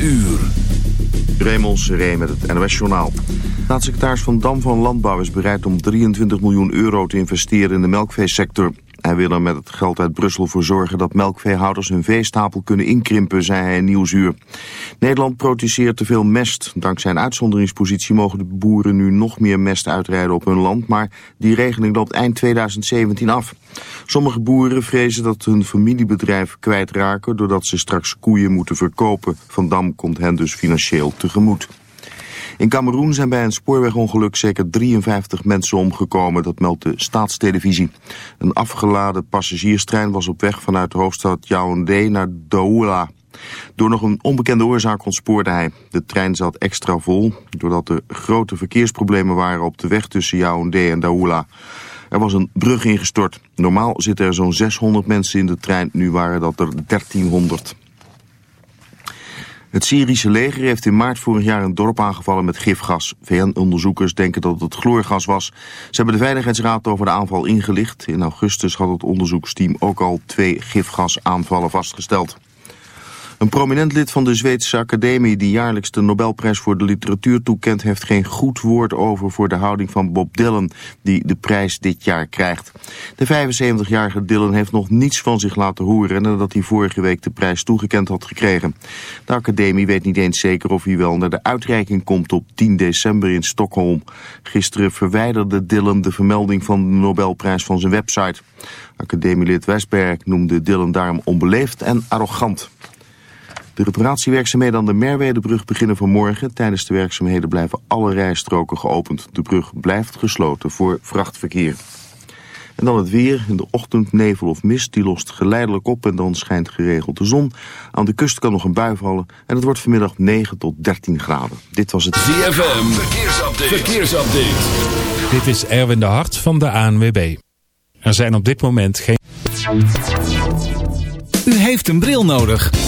uur. Raymond Seré met het NOS-journaal. Staatssecretaris Van Dam van Landbouw is bereid om 23 miljoen euro te investeren in de melkveesector. Hij wil er met het geld uit Brussel voor zorgen dat melkveehouders hun veestapel kunnen inkrimpen, zei hij in Nieuwsuur. Nederland produceert te veel mest. Dankzij een uitzonderingspositie mogen de boeren nu nog meer mest uitrijden op hun land, maar die regeling loopt eind 2017 af. Sommige boeren vrezen dat hun familiebedrijf kwijtraken doordat ze straks koeien moeten verkopen. Van Dam komt hen dus financieel tegemoet. In Cameroen zijn bij een spoorwegongeluk zeker 53 mensen omgekomen, dat meldt de staatstelevisie. Een afgeladen passagierstrein was op weg vanuit de hoofdstad Yaoundé naar Douala. Door nog een onbekende oorzaak ontspoorde hij. De trein zat extra vol, doordat er grote verkeersproblemen waren op de weg tussen Yaoundé en Douala. Er was een brug ingestort. Normaal zitten er zo'n 600 mensen in de trein, nu waren dat er 1300. Het Syrische leger heeft in maart vorig jaar een dorp aangevallen met gifgas. VN-onderzoekers denken dat het chloorgas was. Ze hebben de Veiligheidsraad over de aanval ingelicht. In augustus had het onderzoeksteam ook al twee gifgasaanvallen vastgesteld. Een prominent lid van de Zweedse Academie die jaarlijks de Nobelprijs voor de literatuur toekent heeft geen goed woord over voor de houding van Bob Dylan die de prijs dit jaar krijgt. De 75-jarige Dylan heeft nog niets van zich laten horen nadat hij vorige week de prijs toegekend had gekregen. De Academie weet niet eens zeker of hij wel naar de uitreiking komt op 10 december in Stockholm. Gisteren verwijderde Dylan de vermelding van de Nobelprijs van zijn website. Academielid Westberg noemde Dylan daarom onbeleefd en arrogant. De reparatiewerkzaamheden aan de Merwedebrug beginnen vanmorgen. Tijdens de werkzaamheden blijven alle rijstroken geopend. De brug blijft gesloten voor vrachtverkeer. En dan het weer. In de ochtend nevel of mist. Die lost geleidelijk op en dan schijnt geregeld de zon. Aan de kust kan nog een bui vallen. En het wordt vanmiddag 9 tot 13 graden. Dit was het ZFM. Verkeersupdate. Verkeersupdate. Dit is Erwin de Hart van de ANWB. Er zijn op dit moment geen... U heeft een bril nodig.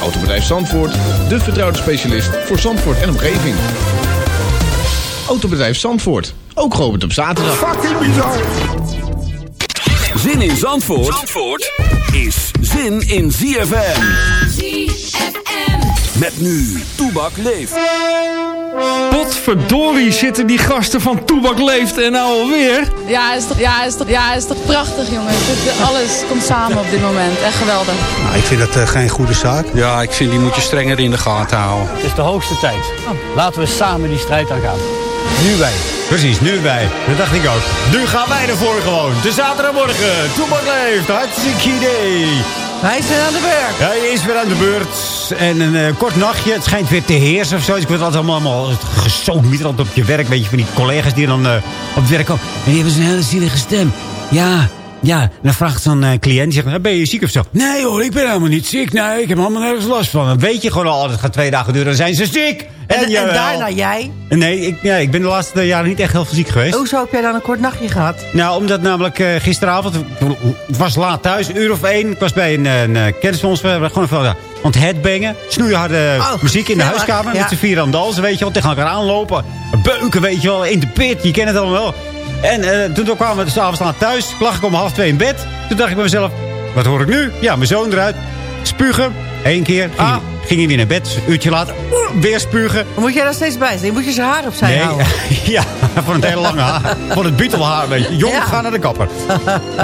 Autobedrijf Zandvoort, de vertrouwde specialist voor Zandvoort en omgeving. Autobedrijf Zandvoort, ook geopend op zaterdag. Zin in Zandvoort, Zandvoort is zin in ZFM. ZFM. Met nu, Toebak leeft. Potverdorie zitten die gasten van Toebak Leeft en nou alweer. Ja, is toch, ja, is toch, ja, is toch prachtig, jongens. Het- alles komt samen op dit moment. Echt geweldig. Nou, ik vind dat eh, geen goede zaak. Ja, ik vind die moet je strenger in de gaten houden. Het is de hoogste tijd. Laten we samen die strijd aangaan. Nu wij. Precies, nu wij. Dat dacht ik ook. Nu gaan wij ervoor gewoon. De zaterdagmorgen. Toebak leeft. Hartstikke idee. Wij zijn aan de beurt. Hij is weer aan de beurt. En een eh, kort nachtje. Het schijnt weer te heersen of zo. Ik word altijd allemaal, allemaal op je werk. Weet je, van die collega's die dan eh, op het werk komen. En die hebben zo'n hele zielige stem. Ja, ja. Dan vraagt zo'n eh, cliënt. Zegt, ben je ziek of zo? Nee hoor, ik ben helemaal niet ziek. Nee, ik heb helemaal nergens last van. Dan weet je gewoon al, het gaat twee dagen duren. Dan zijn ze ziek. En, en daarna jij? Nee, ik, ja, ik ben de laatste jaren niet echt heel veel ziek geweest. Hoezo heb jij dan een kort nachtje gehad? Nou, omdat namelijk eh, gisteravond, het was laat thuis, een uur of één. Ik was bij een, een, eh, kennis van ons, we hebben gewoon even uh, aan het headbangen. Snoeiharde Oh, muziek in de huiskamer. ja. Met z'n vier aan dansen, weet je wel. Tegen elkaar aanlopen. Beuken, weet je wel. In de pit, je kent het allemaal wel. En eh, toen kwamen we s'avonds laat thuis. Lag ik om half twee in bed. Toen dacht ik bij mezelf, wat hoor ik nu? Ja, mijn zoon eruit. Spugen. Eén keer. Ging, Ah. ging hij weer naar bed. Een uurtje later. weer spugen. Moet jij daar steeds bij zijn. Je moet je zijn haar opzij Nee, houden. ja, van het hele lange haar. Van het bietelhaar, weet je. Jong, Ja. ga naar de kapper.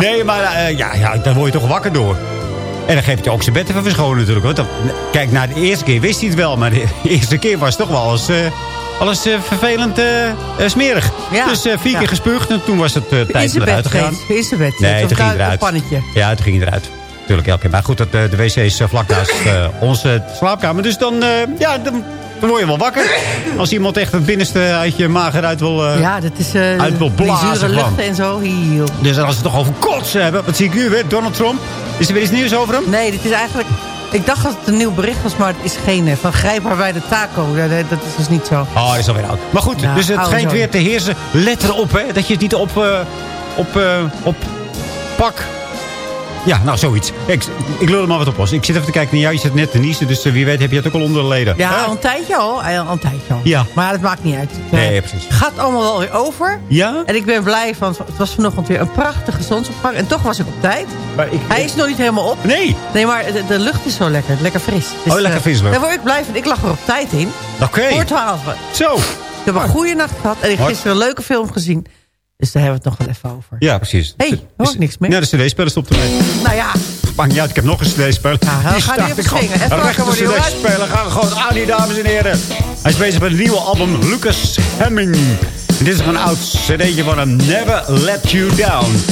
Nee, maar eh, ja, ja, daar word je toch wakker door. En dan geeft hij ook zijn bed even verschonen natuurlijk. Want dan, kijk, na de eerste keer wist hij het wel. Maar de eerste keer was het toch wel alles, eh, alles eh, vervelend eh, eh, smerig. Ja. Dus vier Ja. keer gespuugd. En toen was het tijd om eruit te gaan. In zijn bed. Nee, toen ging eruit. Een pannetje. Ja, toen ging eruit. Tuurlijk, elke keer. Maar goed, dat, de wc is vlak naast onze slaapkamer. Dus dan, ja, dan, dan word je wel wakker. Als iemand echt het binnenste uit je maag eruit wil... eh, Ja, dat is... eh Uit wil blazen luchten en zo. Dus als we het toch over kotsen hebben. Wat zie ik nu weer? Donald Trump. Is er weer iets nieuws over hem? Nee, dit is eigenlijk... Ik dacht dat het een nieuw bericht was, maar het is geen. eh, Van grijp haar bij de taco. Dat is dus niet zo. Oh, is alweer oud. Maar goed, Ja, dus het oude schijnt weer te heersen. Let erop, hè. Dat je het niet op... eh, op, eh, op pak... Ja, nou, zoiets. Ik, ik lul er maar wat op los. Ik zit even te kijken naar jou. Je zit net te niezen. Dus eh, wie weet heb je het ook al onder de leden. Ja, al een tijdje al. Al een tijdje al. Ja. Maar dat maakt niet uit. Het, eh, Nee, precies. gaat allemaal wel weer over. Ja? En ik ben blij van... Het was vanochtend weer een prachtige zonsopgang. En toch was ik op tijd. Maar ik, Hij is nog niet helemaal op. Nee. Nee, maar de, de lucht is zo lekker. Lekker fris. Dus, Oh, lekker eh, fris lucht. Daar word ik blij van. Ik lag er op tijd in. Oké. Voor 12. Zo. Ik heb een goede nacht gehad. En ik heb gisteren een leuke film gezien. Dus daar hebben we het nog wel even over. Ja, precies. Hé, hey, hoor ik niks meer. Ja, de cd-speler stopt ermee. Nou ja, Maakt niet uit, ik heb nog een cd-speler. Ja, we gaan even swingen. Even wakker worden, de jongens. cd-speler. Gaan we gewoon aan die dames en heren. Hij is bezig met een nieuwe album, Lucas Hemming. En dit is een oud cd'tje van hem, Never Let You Down.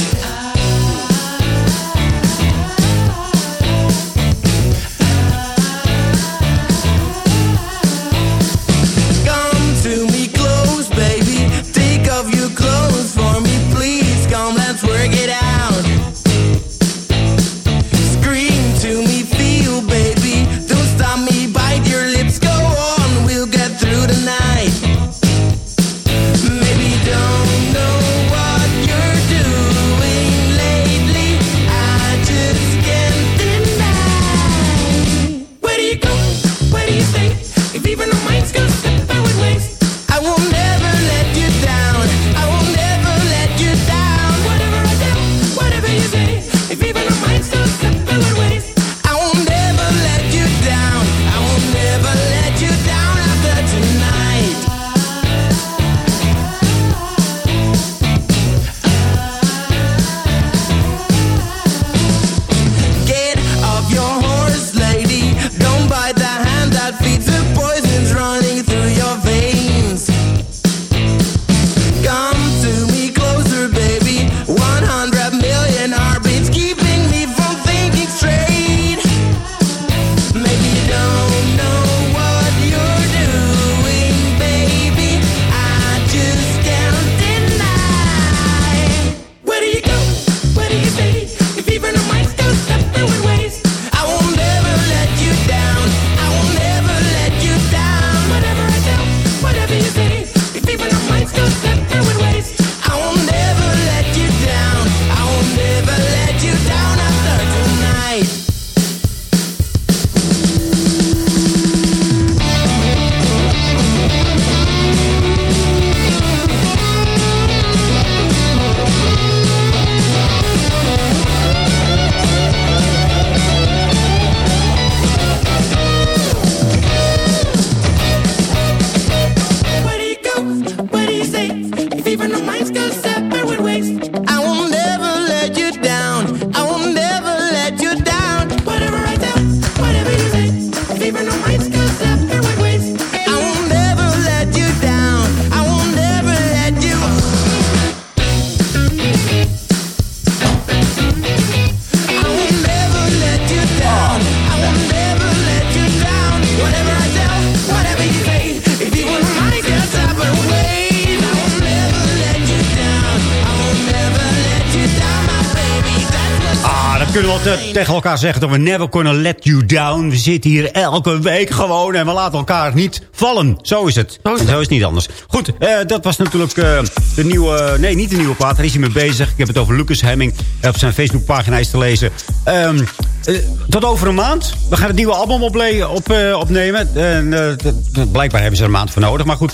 Kunnen we wel te- tegen elkaar zeggen. Dat we never gonna let you down. We zitten hier elke week gewoon. En we laten elkaar niet vallen. Zo is het. Zo is het, niet anders. Goed, eh, dat was natuurlijk eh, de nieuwe... Nee, niet de nieuwe plaat. Daar is hij mee bezig. Ik heb het over Lucas Hemming. Op zijn Facebookpagina is te lezen. Ehm, eh, tot over een maand. We gaan het nieuwe album op, eh, opnemen. En, eh, blijkbaar hebben ze er een maand voor nodig. Maar goed...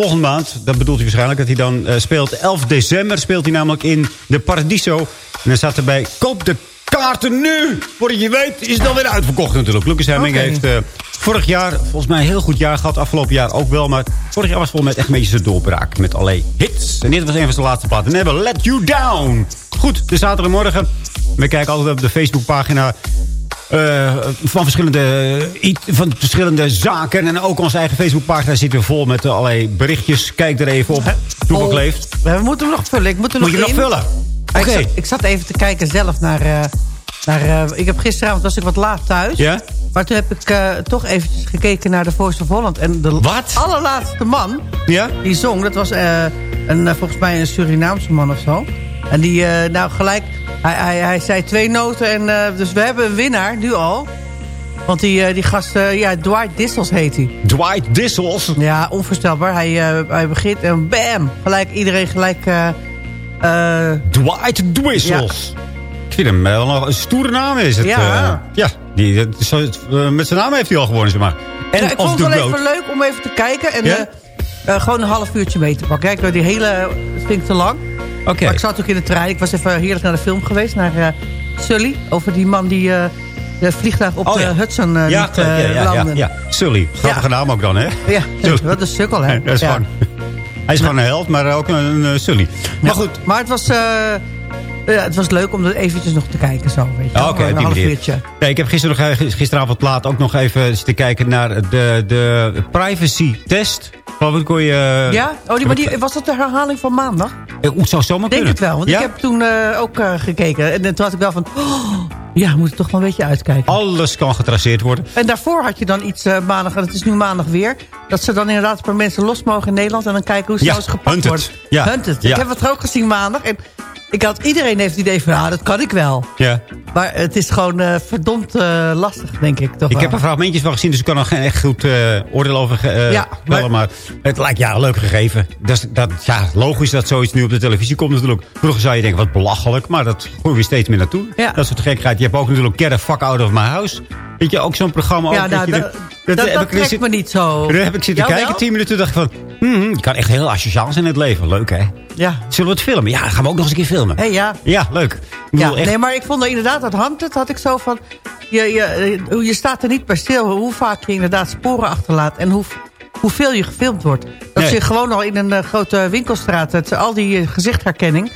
Volgende maand, dat bedoelt hij waarschijnlijk dat hij dan eh, speelt. 11 december speelt hij namelijk in de Paradiso. En dan staat erbij, koop de kaarten nu! Voordat je weet is het alweer uitverkocht natuurlijk. Lucas Hemming heeft eh, vorig jaar volgens mij een heel goed jaar gehad. Afgelopen jaar ook wel. Maar vorig jaar was volgens mij echt een beetje zijn doorbraak. Met alleen hits. En dit was een van zijn laatste platen. Never Let You Down. Goed, de zaterdagmorgen. We kijken altijd op de Facebookpagina... eh, van, verschillende, i- van verschillende zaken. En ook onze eigen Facebookpagina zit weer vol met eh, allerlei berichtjes. Kijk er even op. Toebak leeft. We moeten hem nog vullen. Ik moet hem Moet je nog vullen? Oké. Ik, zat, ik zat even te kijken zelf naar... eh, naar eh, ik heb gisteravond was ik wat laat thuis. Ja? Maar toen heb ik eh, toch eventjes gekeken naar de Voice of Holland. En de Wat? allerlaatste man Ja? die zong... dat was eh, een, volgens mij een Surinaamse man of zo. En die, nou gelijk... Hij, hij, hij zei twee noten. En, dus we hebben een winnaar, nu al. Want die, die gast, ja, Dwight Dissels heet hij. Dwight Dissels. Ja, onvoorstelbaar. Hij, hij begint en bam! Gelijk, iedereen gelijk... Dwight Dissels. Vind hem wel nog een stoere naam is het. Ja. eh. ja, die, zo- eh, met zijn naam heeft hij al gewonnen, zeg maar. En ik vond het wel even leuk om even te kijken. En Ja? eh, gewoon een half uurtje mee te pakken. Kijk, die hele... Vind ik te lang. Oké. Maar ik zat ook in de trein. Ik was even heerlijk naar de film geweest. Naar Sully. Over die man die de vliegtuig op Oh, de. Hudson eh ja, liet ja, landen. ja. Sully. Grappige naam ook dan, hè? Ja, wat een sukkel, hè? Dat is Ja. gewoon, hij is gewoon een held, maar ook een Sully. Maar goed. Maar het was, eh, ja, het was leuk om er eventjes nog te kijken. Zo, weet je. Oké, een half uurtje. Nee, ik heb gisteren nog, eh, gisteravond laat ook nog even zitten kijken naar de, de privacy test. Wat kon je... Ja? Oh, die, maar die, was dat de herhaling van maandag? Eh, Hoe zou zomaar Ik denk kunnen? het wel, want Ja? ik heb toen eh, ook eh, gekeken. En toen had ik wel van... oh, ja, moet ik toch wel een beetje uitkijken. Alles kan getraceerd worden. En daarvoor had je dan iets eh, maandag, en het is nu maandag weer... dat ze dan inderdaad per mensen los mogen in Nederland... en dan kijken hoe snel Ja, ze gepakt hunted. wordt. Ja, Hunted. ja. Ik heb het ook gezien maandag. En ik had, iedereen heeft het idee van, ah, dat kan ik wel. Ja. Maar het is gewoon eh, verdomd eh, lastig, denk ik. Toch Ik wel. heb er fragmentjes van gezien, dus ik kan er geen echt goed eh, oordeel over Ja. Maar... het lijkt ja, leuk gegeven. Dat, dat, ja, logisch dat zoiets nu op de televisie komt natuurlijk. Vroeger zou je denken, wat belachelijk. Maar dat groeien we steeds meer naartoe. Ja. Dat soort gekheid. Je hebt ook natuurlijk Get the Fuck Out of My House. Weet je, ook zo'n programma. Ja, ook, nou, dat dat, dat, dat trekt me niet zo. Daar heb ik zitten kijken, tien minuten. dacht ik van, hmm, je kan echt heel asociaal zijn in het leven. Leuk, hè? Ja. Zullen we het filmen? Ja, dan gaan we ook nog eens een keer filmen. Hé, ja. Ja, leuk. Ik Ja, echt, nee, maar ik vond er inderdaad dat Hunted had ik zo van... Je, je, je staat er niet bij stil hoe vaak je inderdaad sporen achterlaat... en hoe, hoeveel je gefilmd wordt. Dat Nee. ze gewoon al in een eh, grote winkelstraat... Dat ze al die eh, gezichtherkenning...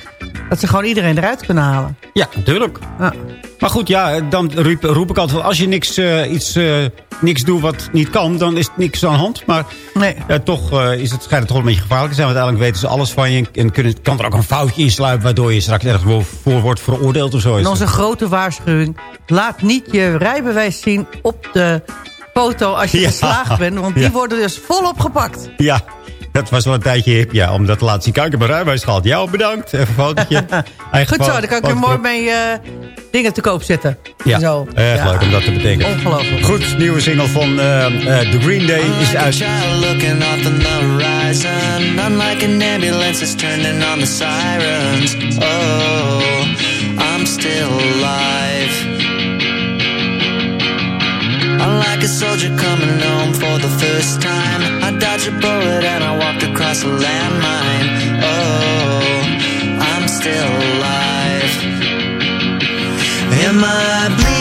dat ze gewoon iedereen eruit kunnen halen. Ja, natuurlijk. Ja. Maar goed, ja, dan roep, roep ik altijd van... als je niks, eh, iets, eh, niks doet wat niet kan, dan is het niks aan de hand. Maar Nee. eh, toch eh, is het, schijnt het toch een beetje gevaarlijk te zijn. Want uiteindelijk weten ze alles van je. En kunnen, kan er ook een foutje insluipen... waardoor je straks ergens voor, voor wordt veroordeeld of zo. En het. onze grote waarschuwing... laat niet je rijbewijs zien op de foto als je Ja. geslaagd bent... want die Ja. worden dus volop gepakt. Ja, dat was wel een tijdje hip, ja. Om dat te laten zien. Kijk, ik heb een rijbewijs gehad. Ja, bedankt. Even een fotootje. Eigen Goed zo, dan kan ik er mooi mee eh, dingen te koop zetten. Ja, Zo. erg Ja. leuk om dat te betekenen. Ongelooflijk. Goed, nieuwe single van eh, eh, The Green Day is uit. child looking off on the horizon. Unlike an ambulance that's turning on the sirens. Oh, I'm still alive. I'm like a soldier coming home for the first time. I dodged a bullet and I walked across a landmine. Oh, I'm still alive. Am I bleeding?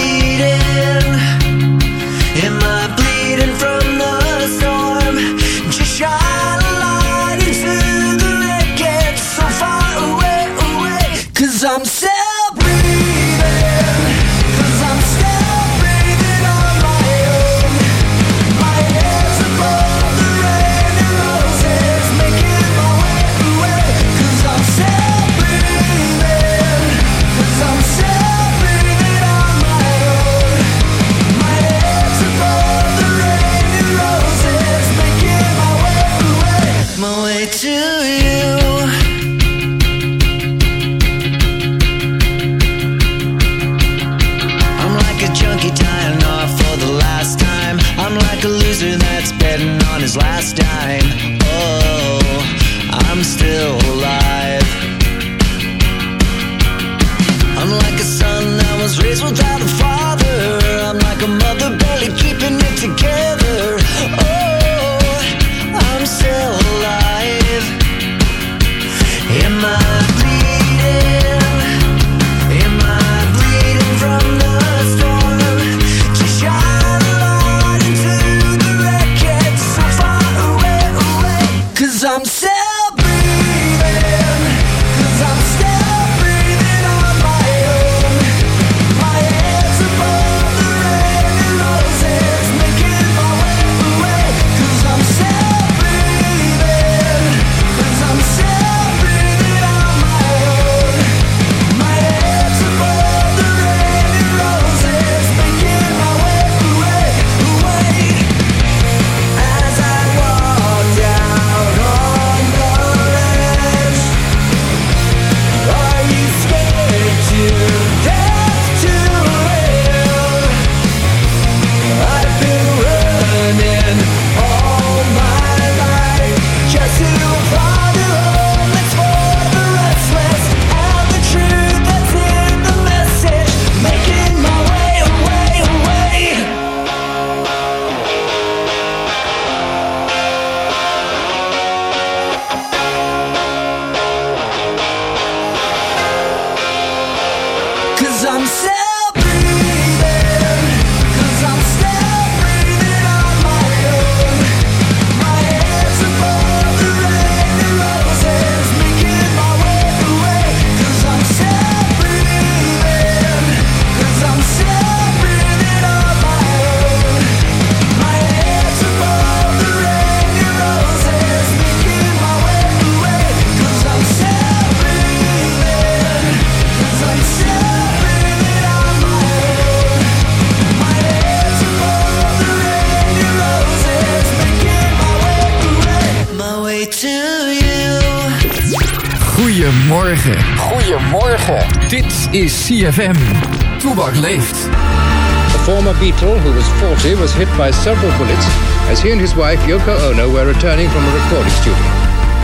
Goedemorgen. Goedemorgen. Dit is CFM. Toebak leeft. The former Beatle, who was 40, was hit by several bullets as he and his wife Yoko Ono were returning from a recording studio.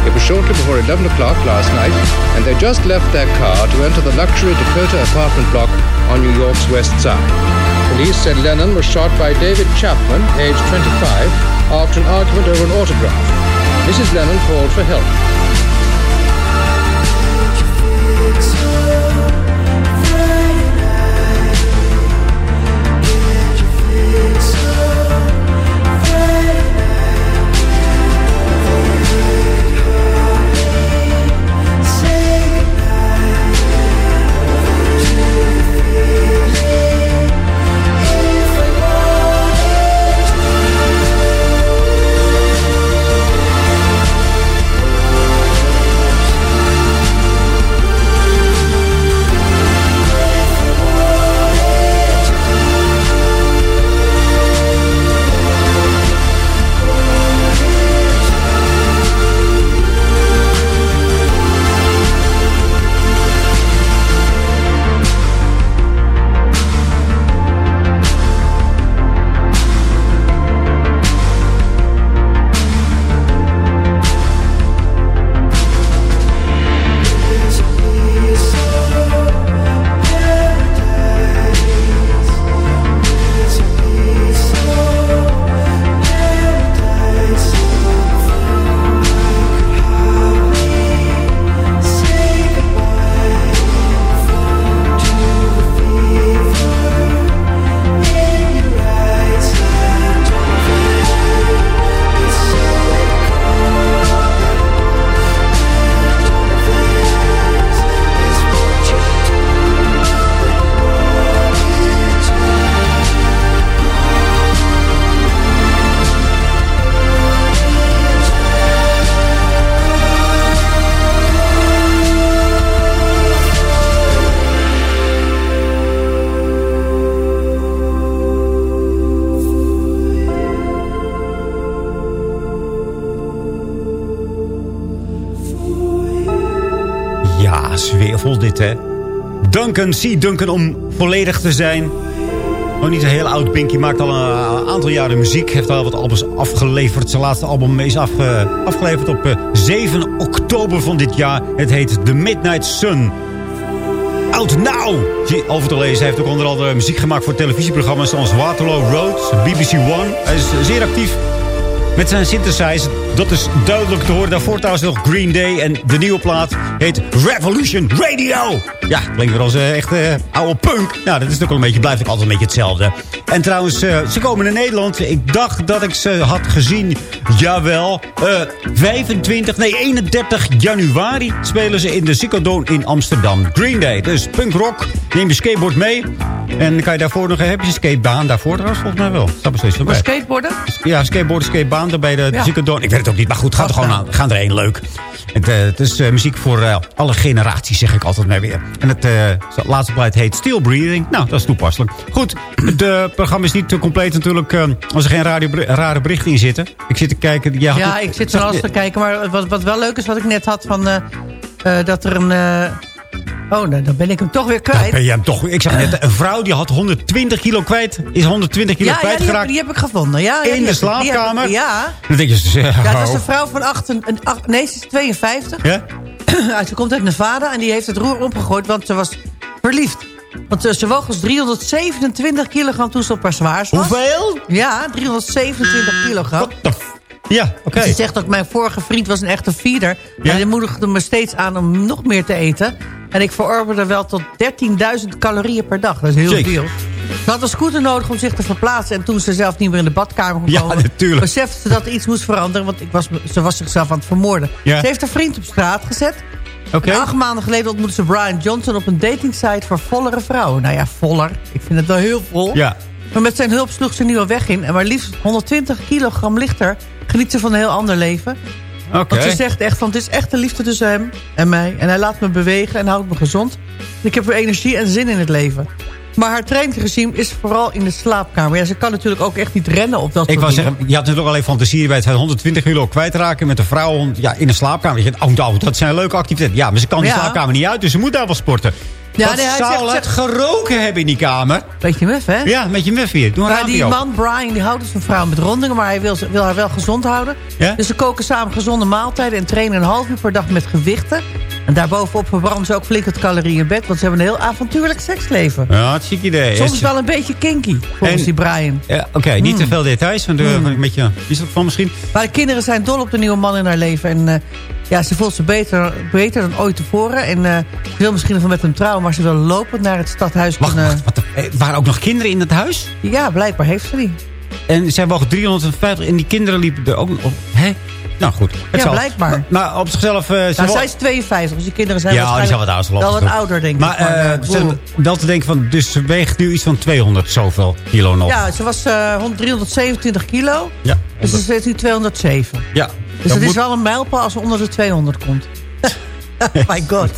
It was shortly before 11 o'clock last night, and they just left their car to enter the luxury Dakota apartment block on New York's west side. Police said Lennon was shot by David Chapman, aged 25, after an argument over an autograph. Mrs. Lennon called for help. Duncan, zie Duncan om volledig te zijn. Nog niet een heel oud Pinky, maakt al een aantal jaren muziek. Heeft al wat albums afgeleverd. Zijn laatste album is eh, afgeleverd op eh, 7 oktober van dit jaar. Het heet The Midnight Sun. Out Now! Over te lezen. Hij heeft ook onder andere muziek gemaakt voor televisieprogramma's zoals Waterloo Road, BBC One. Hij is zeer actief met zijn synthesizer. Dat is duidelijk te horen. Daarvoor trouwens nog Green Day. En de nieuwe plaat heet Revolution Radio. Ja, klinkt weer als uh, echt uh, oude punk. Nou, dat is ook wel een beetje, blijft ook altijd een beetje hetzelfde. En trouwens, uh, ze komen naar Nederland. Ik dacht dat ik ze had gezien. Jawel. 25, nee 31 januari spelen ze in de Ziggo Dome in Amsterdam. Green Day. Dus punk rock. Neem je skateboard mee. En dan kan je daarvoor nog... Heb je een skatebaan daarvoor trouwens? Volgens mij wel. Staat er steeds Maar skateboarden? Ja, skateboarden, skatebaan er bij de Ja. Ik weet het ook niet, maar goed, gaat er gewoon aan. Gaan er één leuk. Het, eh, het is eh, muziek voor eh, alle generaties, zeg ik altijd maar weer. En het laatste plaat heet Still Breathing. Nou, dat is toepasselijk. Goed, het programma is niet te compleet natuurlijk als er geen radio, rare berichten in zitten. Ik zit te kijken. Ja, Ja, ik zit er alles te kijken. Maar wat, wat wel leuk is, wat ik net had van... dat er een... oh, nou, dan ben ik hem toch weer kwijt. Ben je hem toch, ik zag net, een vrouw die had 120 kilo kwijt, is 120 kilo ja, ja die, heb, kwijtgeraakt. die heb ik gevonden. Ja, ja, In de heb heb slaapkamer? ja. Dan denk je, dus, Ja, het is oh. een vrouw van acht, een, een acht- nee, ze is 52. Ja? Ja, ze komt uit Nevada en die heeft het roer omgegooid, want ze was verliefd. Want eh, ze woog als 327 kilogram toen ze op haar was. Hoeveel? Ja, 327 kilogram. Ja, oké. Ze zegt ook, mijn vorige vriend was een echte feeder. En die moedigde me steeds aan om nog meer te eten. En ik verorberde wel tot 13.000 calorieën per dag. Dat is heel veel. Ze had een scooter nodig om zich te verplaatsen. En toen ze zelf niet meer in de badkamer kon Ja, komen... natuurlijk. besefte ze dat er iets moest veranderen. Want ik was, ze was zichzelf aan het vermoorden. Ja. Ze heeft een vriend op straat gezet. En acht maanden geleden ontmoette ze Brian Johnson op een datingsite voor vollere vrouwen. Nou ja, voller. Ik vind het wel heel vol. Ja. Maar met zijn hulp sloeg ze een nieuwe weg in. En maar liefst 120 kilogram lichter geniet ze van een heel ander leven. Oké. Want ze zegt echt van, het is echt de liefde tussen hem en mij. En hij laat me bewegen en houdt me gezond. En ik heb weer energie en zin in het leven. Maar haar trainingsregime is vooral in de slaapkamer. Ja, ze kan natuurlijk ook echt niet rennen op dat Ik soort wou zeggen, je had natuurlijk alleen fantasie bij het 120 kilo kwijtraken met een vrouw ja, in de slaapkamer. Je denkt, oh, nou, dat zijn leuke activiteiten. Ja, maar ze kan die Ja. slaapkamer niet uit, dus ze moet daar wel sporten. Ja, Wat nee, hij zou zegt- het zegt- geroken hebben in die kamer? Beetje muf, hè? Ja, met je muff hier. Doe Maar raampje die man, Brian, die houdt dus een vrouw met rondingen... maar hij wil, ze- wil haar wel gezond houden. Ja? Dus ze koken samen gezonde maaltijden... en trainen een half uur per dag met gewichten. En daarbovenop verbranden ze ook flink wat calorieën in bed... want ze hebben een heel avontuurlijk seksleven. Ja, het ziek idee. Soms Is- wel een beetje kinky, volgens En- die Brian. Ja, Oké, niet Mm. te veel details. Want, uh, een beetje, is dat van misschien? Maar de kinderen zijn dol op de nieuwe man in haar leven. En eh, ja, ze voelt ze beter, beter dan ooit tevoren. En eh, ze wil misschien nog met hem trouwen... maar ze wil lopend naar het stadhuis Wacht, kunnen... wacht, wat, eh, waren ook nog kinderen in het huis? Ja, blijkbaar heeft ze die. En zij wogen 350 en die kinderen liepen er ook nog. Hè? Nou goed. Het Ja, zal- blijkbaar. Maar, maar op zichzelf... eh, ze Nou, zij is 52, dus die kinderen zijn ja, die zijn wat ouder. wel wat ouder, denk maar, ik. eh, eh, ze- wel te denken van... Dus ze weegt nu iets van 200 zoveel kilo nog. Ja, ze was eh 100 327 kilo. Ja. Dus ze zit nu 207. Ja. Dus Dat het is wel een mijlpaal als ze onder de 200 komt. My god.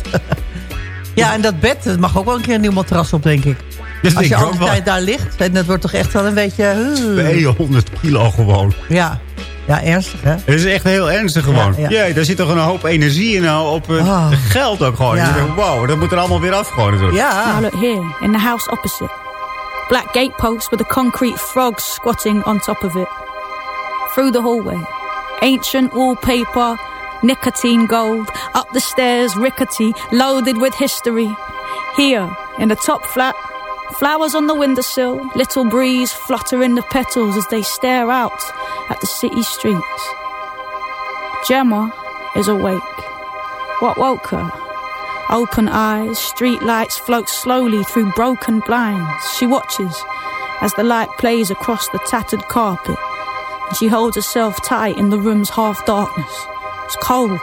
ja, en dat bed, dat mag ook wel een keer een nieuw matras op, denk ik. Dat als denk je ik al ook die wel. tijd daar ligt, en dat wordt toch echt wel een beetje... uh. 200 kilo gewoon. Ja. ja, ernstig hè? Het is echt heel ernstig gewoon. Ja, Ja, ja. daar zit toch een hoop energie in. nou, Op eh, Ah. geld ook gewoon. Ja. Je denkt, wow, dat moet er allemaal weer af gewoon natuurlijk. Ja. Now look here, in the house opposite. Black gatepost with a concrete frog squatting on top of it. Through the hallway. Ancient wallpaper, nicotine gold. Up the stairs, rickety, loaded with history. Here, in the top flat, flowers on the windowsill. Little breeze fluttering the petals as they stare out at the city streets. Gemma is awake. What woke her? Open eyes, street lights float slowly through broken blinds. She watches as the light plays across the tattered carpet. And she holds herself tight in the room's half darkness. It's cold.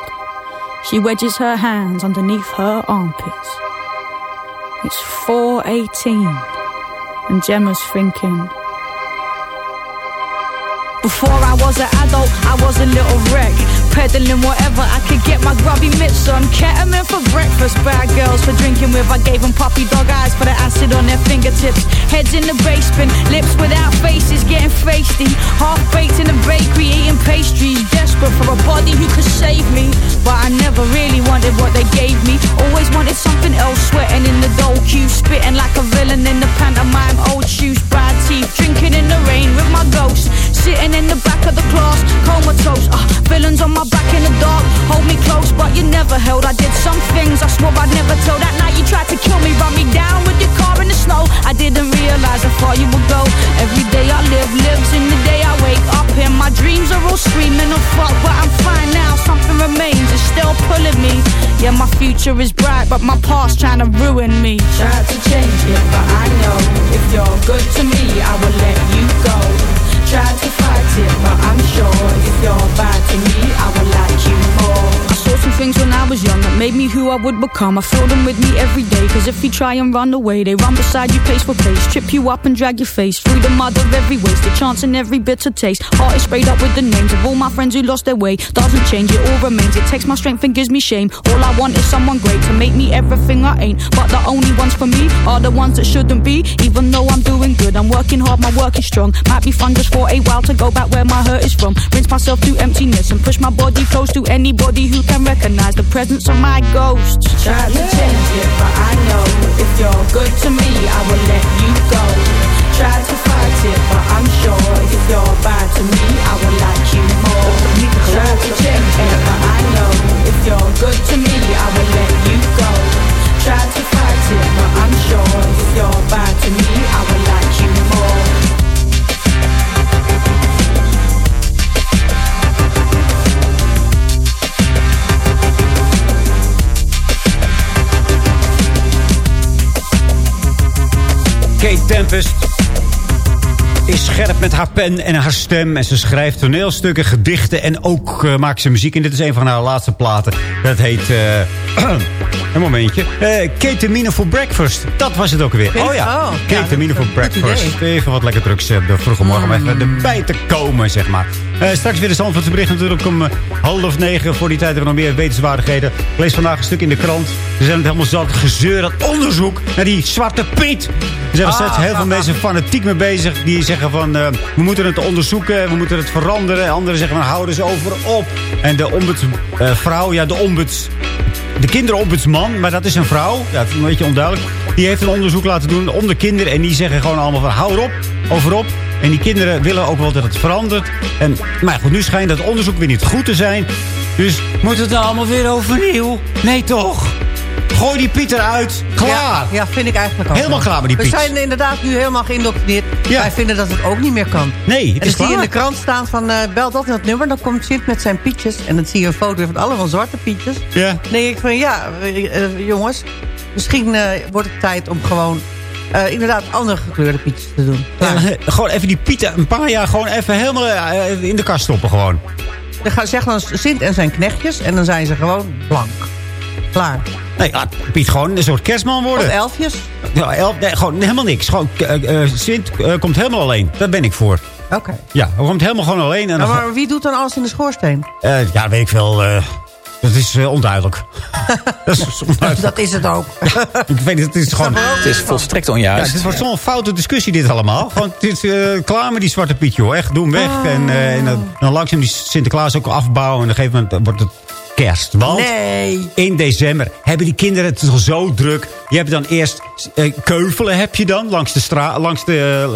She wedges her hands underneath her armpits. It's 4.18 and Gemma's thinking, before I was an adult, I was a little wreck. Peddling whatever I could get my grubby mitts on. Ketamine for breakfast, bad girls for drinking with. I gave them puppy dog eyes for the acid on their fingertips. Heads in the basement, lips without faces, getting feisty. Half baked in the bakery, eating pastries. Desperate for a body who could save me. But I never really wanted what they gave me. Always wanted something else, sweating in the dole queue. Spitting like a villain in the pantomime. Old shoes, bad teeth, drinking in the rain with my ghost. Sitting in the back of the class, comatose. Uh, villains on my back in the dark, hold me close, but you never held. I did some things I swore I'd never tell. That night you tried to kill me, run me down with your car in the snow. I didn't realize how far you would go. Every day I live lives in the day I wake up. And my dreams are all screaming of fuck, but I'm fine now. Something remains, it's still pulling me. Yeah, my future is bright, but my past trying to ruin me. Tried to change it, but I know if you're good to me, I will let you go. Tried to fight it, but I'm sure if you're bad to me, I will things when I was young that made me who I would become. I feel them with me every day, cause if you try and run away, they run beside you pace for pace. Trip you up and drag your face through the mud of every waste. They chance in every bitter taste. Heart is sprayed up with the names of all my friends who lost their way. Doesn't change, it all remains. It takes my strength and gives me shame. All I want is someone great to make me everything I ain't. But the only ones for me are the ones that shouldn't be. Even though I'm doing good, I'm working hard, my work is strong. Might be fun just for a while to go back where my hurt is from. Rinse myself to emptiness and push my body close to anybody who can recognize the presence of my ghost. Tried to change it, but I know if you're good to me, I will let you go. Try to fight it, but I'm sure if you're bad to me, I will like you more. Try to change it, but I know if you're good to me, I will let you go. Tried to fight it, but I'm sure Kate Tempest is scherp met haar pen en haar stem. En ze schrijft toneelstukken, gedichten en ook eh, maakt ze muziek. En dit is een van haar laatste platen. Dat heet... eh, een momentje. Eh Ketamine for Breakfast. Dat was het ook weer. Oh ja, Ketamine for Breakfast. Even wat lekker drugs hebben. Vroeg morgen om even erbij te komen, zeg maar. Eh, straks weer de Zandvoortse bericht natuurlijk om eh, half negen. Voor die tijd hebben we nog meer wetenswaardigheden. Ik lees vandaag een stuk in de krant. Ze zijn het helemaal zat gezeur. Dat onderzoek naar die zwarte Piet. Er zijn Ah, steeds heel veel mensen fanatiek mee bezig. Die zeggen van, eh, we moeten het onderzoeken. We moeten het veranderen. Anderen zeggen van, houden ze over op. En de ombudsvrouw, ja, de ombuds... De kinderombudsman, maar dat is een vrouw. Ja, dat is een beetje onduidelijk. Die heeft een onderzoek laten doen om de kinderen. En die zeggen gewoon allemaal van, hou erop, overop. En die kinderen willen ook wel dat het verandert. En, maar goed, nu schijnt dat onderzoek weer niet goed te zijn. Dus moet het nou allemaal weer overnieuw? Nee, toch? Gooi die Piet eruit. Klaar. Ja, ja, vind ik eigenlijk ook. Helemaal wel. klaar met die We Piet. zijn inderdaad nu helemaal geïndoctrineerd. Ja. Wij vinden dat het ook niet meer kan. Nee, het en is zie je in klaar. de krant staan van eh bel dat en dat nummer. Dan komt Sint met zijn pietjes. En dan zie je een foto van allemaal zwarte pietjes. Ja. Dan denk ik van ja, eh, eh, jongens. Misschien wordt het tijd om gewoon eh, inderdaad andere gekleurde pietjes te doen. Ja, gewoon even die Pieten een paar jaar gewoon even helemaal eh, in de kast stoppen gewoon. Dan gaan zeggen dan Sint en zijn knechtjes. En dan zijn ze gewoon blank. Klaar. Nee, laat Piet gewoon een soort kerstman Of worden. elfjes. Ja, elf, nee, gewoon helemaal niks. Gewoon, eh, Sint komt helemaal alleen. Daar ben ik voor. Oké. Ja, hij komt helemaal gewoon alleen. En maar wie doet dan alles in de schoorsteen? Ja, weet ik wel. Eh, dat is eh, onduidelijk. dat, is onduidelijk. Dat is het ook. ik weet het, het is gewoon... Het is volstrekt Ja, onjuist. dit wordt zo'n foute discussie dit allemaal. Gewoon, het is eh, klaar met die zwarte Piet, joh. Echt, doe hem weg. Oh. En, eh, en dan, dan langzaam die Sinterklaas ook afbouwen. En op een gegeven moment wordt het kerst. Want Nee. in december hebben die kinderen het al zo druk. Je hebt dan eerst eh, keuvelen heb je dan. Langs de, stra langs de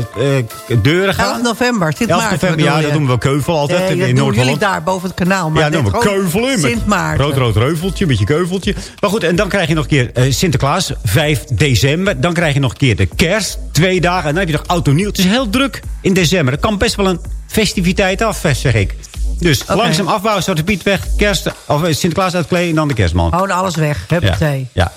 eh, deuren gaan. 11 november, Sint 11 Maarten november, ja, dat doen we keuvel altijd Nee, in dat doen jullie Noord-Holland. daar boven het kanaal. Maar ja, dan dit hebben we keuvelen. Sint Maarten. Rood, rood reuveltje, een beetje keuveltje. Maar goed, en dan krijg je nog een keer eh, Sinterklaas, 5 december. Dan krijg je nog een keer de kerst, twee dagen. En dan heb je nog oud en nieuw. Het is heel druk in december. Er kan best wel een festiviteit af, zeg ik. Dus langzaam afbouwen, Zwarte Piet weg, kerst, of eh, Sinterklaas uitkleden en dan de kerstman. Gewoon alles weg. ja. Huppatee. ja.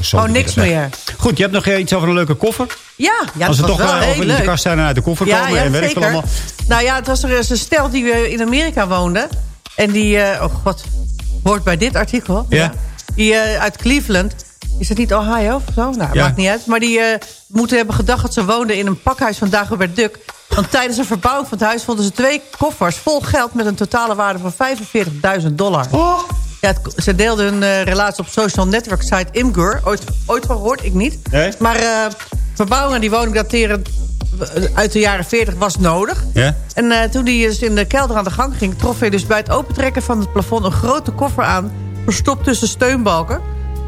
Zo Gewoon moet niks meer. Goed, je hebt nog eh, iets over een leuke koffer? Ja, ja Als was toch wel eh, over in de kast zijn en uit de koffer Ja, komen ja, en zeker. allemaal. Nou ja, het was er eens een stel die in Amerika woonde. En die, oh god, hoort bij dit artikel. Ja. Die uit Cleveland. Is het niet Ohio of zo? Nou, Ja. maakt niet uit. Maar die moeten hebben gedacht dat ze woonden in een pakhuis van Dagobert Duck. Want tijdens een verbouwing van het huis vonden ze twee koffers vol geld... met een totale waarde van 45.000 dollar. Oh. Ja, het- ze deelden hun eh, relatie op social network site Imgur. Ooit, ooit van gehoord, ik niet. Nee? Maar eh, verbouwing aan die woning dateren eh, uit de jaren 40 was nodig. Ja? En toen hij dus in de kelder aan de gang ging... trof hij dus bij het opentrekken van het plafond... een grote koffer aan, verstopt tussen steunbalken.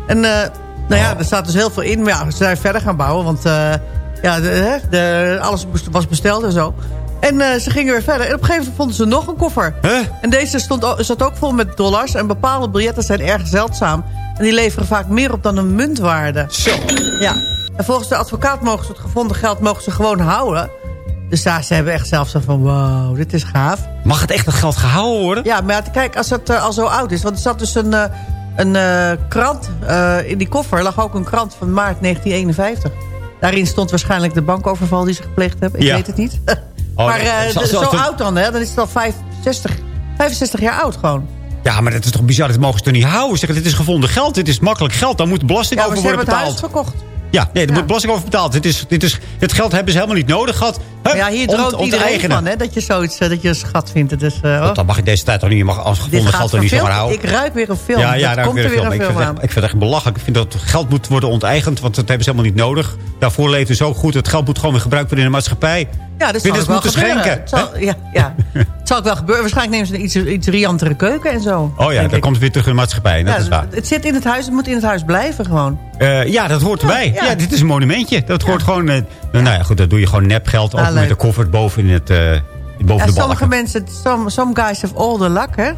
En nou ja, er staat dus heel veel in. Maar ja, ze zijn verder gaan bouwen, want ja, de, alles was besteld en zo. En eh, ze gingen weer verder. En op een gegeven moment vonden ze nog een koffer. Huh? En deze stond, zat ook vol met dollars. En bepaalde biljetten zijn erg zeldzaam. En die leveren vaak meer op dan een muntwaarde. Zo. Ja. En volgens de advocaat mogen ze het gevonden geld mogen ze gewoon houden. Dus daar, ze hebben echt zelf zo van, wow, dit is gaaf. Mag het echt dat geld gehouden worden? Ja, maar kijk, als het eh, al zo oud is. Want er zat dus een, eh, een krant in die koffer. Er lag ook een krant van maart 1951. Daarin stond waarschijnlijk de bankoverval die ze gepleegd hebben. Ik Ja. weet het niet. Oh, maar eh, zo oud dan, hè? Dan is het al 65, 65 jaar oud gewoon. Ja, maar dat is toch bizar. Dat mogen ze toch niet houden? Zeggen, dit is gevonden geld. Dit is makkelijk geld. Dan moet belasting Ja, maar over ze worden hebben het betaald. huis verkocht. Ja, nee, er moet belasting over betaald. Dit is, dit is, het geld hebben ze helemaal niet nodig gehad. Hup, Ja, hier ont- droomt iedereen onteigenen. van, hè? Dat je zoiets, eh, dat je een schat vindt. Dus, oh, Dat mag in deze tijd toch niet. Je mag als dit gevonden geld toch niet zomaar houden. Ik ruik weer een film. Ja, ja, Er daar komt weer er een weer film. een Ik film vind, echt, ik vind het echt belachelijk. Ik vind dat geld moet worden onteigend, want dat hebben ze helemaal niet nodig. Daarvoor leefden ze ook goed. Het geld moet gewoon weer gebruikt worden in de maatschappij. Ja, dat zal wel moeten gebeuren. schenken. Het zal, ja, ja. het zal ook wel gebeuren. Waarschijnlijk nemen ze een iets, iets riantere keuken en zo. Oh ja, dan ik. komt het weer terug in de maatschappij. Dat Ja, is waar. Het zit in het huis, het moet in het huis blijven gewoon. Eh, ja, dat hoort erbij. Ja, ja. dit is een monumentje. Dat hoort gewoon... eh, nou ja, goed, dat doe je gewoon nepgeld. Ook met leuk. de koffer boven, in het, eh, boven de sommige mensen, some, some guys have all the luck, hè?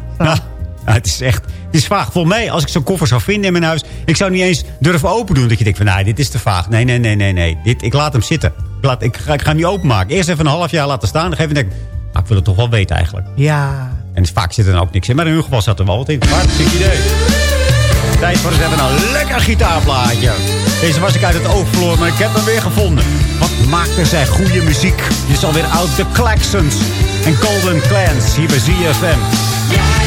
Het is echt... Het is vaag. Volgens mij, als ik zo'n koffer zou vinden in mijn huis... Ik zou niet eens durven open doen. Dat je denkt van, nee, dit is te vaag. Nee, nee, nee, nee, nee. Dit, ik laat hem zitten. Ik, laat, ik, ga, ik ga hem niet openmaken. Eerst even een half jaar laten staan. Dan geef ik denk ik... ah, ik wil het toch wel weten eigenlijk. Ja. En vaak zit er dan ook niks in. Maar in ieder geval zat er wel wat in. Maar hartstikke idee. Tijd voor eens even een lekker gitaarplaatje. Deze was ik uit het oog verloren, maar ik heb hem weer gevonden. Wat maakten zij goede muziek. Dit is alweer out The Claxons en Golden Clans hier bij ZFM.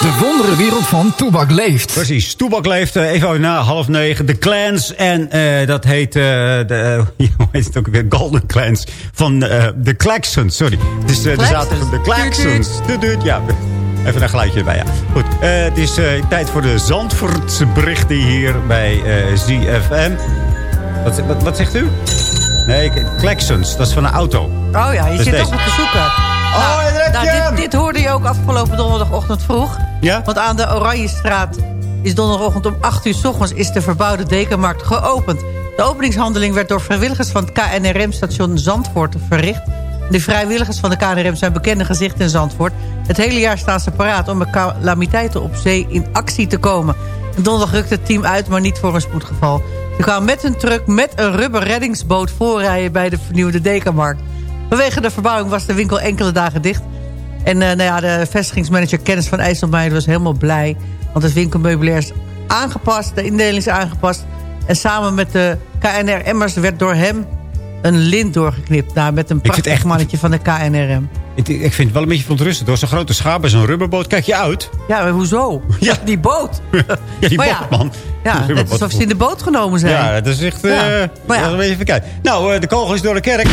De wondere wereld van Toebak leeft. Precies, Toebak leeft eh, even na half negen. De Clans en eh, dat heet, eh, de, hoe heet het ook weer? Golden Clans van eh, de Klaxons, sorry. Het is eh, de Klaxons? zaterdag de Klaxons. Ja. Even een geluidje erbij, ja. Goed, eh, het is eh, tijd voor de Zandvoortse berichten hier bij eh, ZFM. Wat, wat, wat zegt u? Nee, Klaxons, dat is van een auto. Oh ja, je Dus zit toch op te zoeken. Oh, nou, hem. dit, dit hoorde je ook afgelopen donderdagochtend vroeg. Ja? Want aan de Oranjestraat is donderdagochtend om 8 uur s ochtends... is de verbouwde dekenmarkt geopend. De openingshandeling werd door vrijwilligers van het KNRM-station Zandvoort verricht. De vrijwilligers van de KNRM zijn bekende gezichten in Zandvoort. Het hele jaar staan ze paraat om bij calamiteiten op zee in actie te komen. En donderdag rukte het team uit, maar niet voor een spoedgeval. Ze kwamen met hun truck met een rubber reddingsboot voorrijden... bij de vernieuwde dekenmarkt. Vanwege de verbouwing was de winkel enkele dagen dicht. En eh, nou ja, de vestigingsmanager Kennis van IJsselmeijer was helemaal blij. Want het winkelmeubilair is aangepast, de indeling is aangepast. En samen met de KNR-emmers werd door hem een lint doorgeknipt. Nou, met een prachtig echt- mannetje van de KNRM. Ik, ik vind het wel een beetje verontrustend. Door zo'n grote schaap bij zo'n rubberboot kijk je uit. Ja, maar hoezo? Ja. Die boot. Ja, die ja, boot, man. Ja, net alsof ze in de boot genomen zijn. Ja, dat is echt... eh Ja, maar ja. dat is een beetje kijken. Nou, eh, de kogel is door de kerk.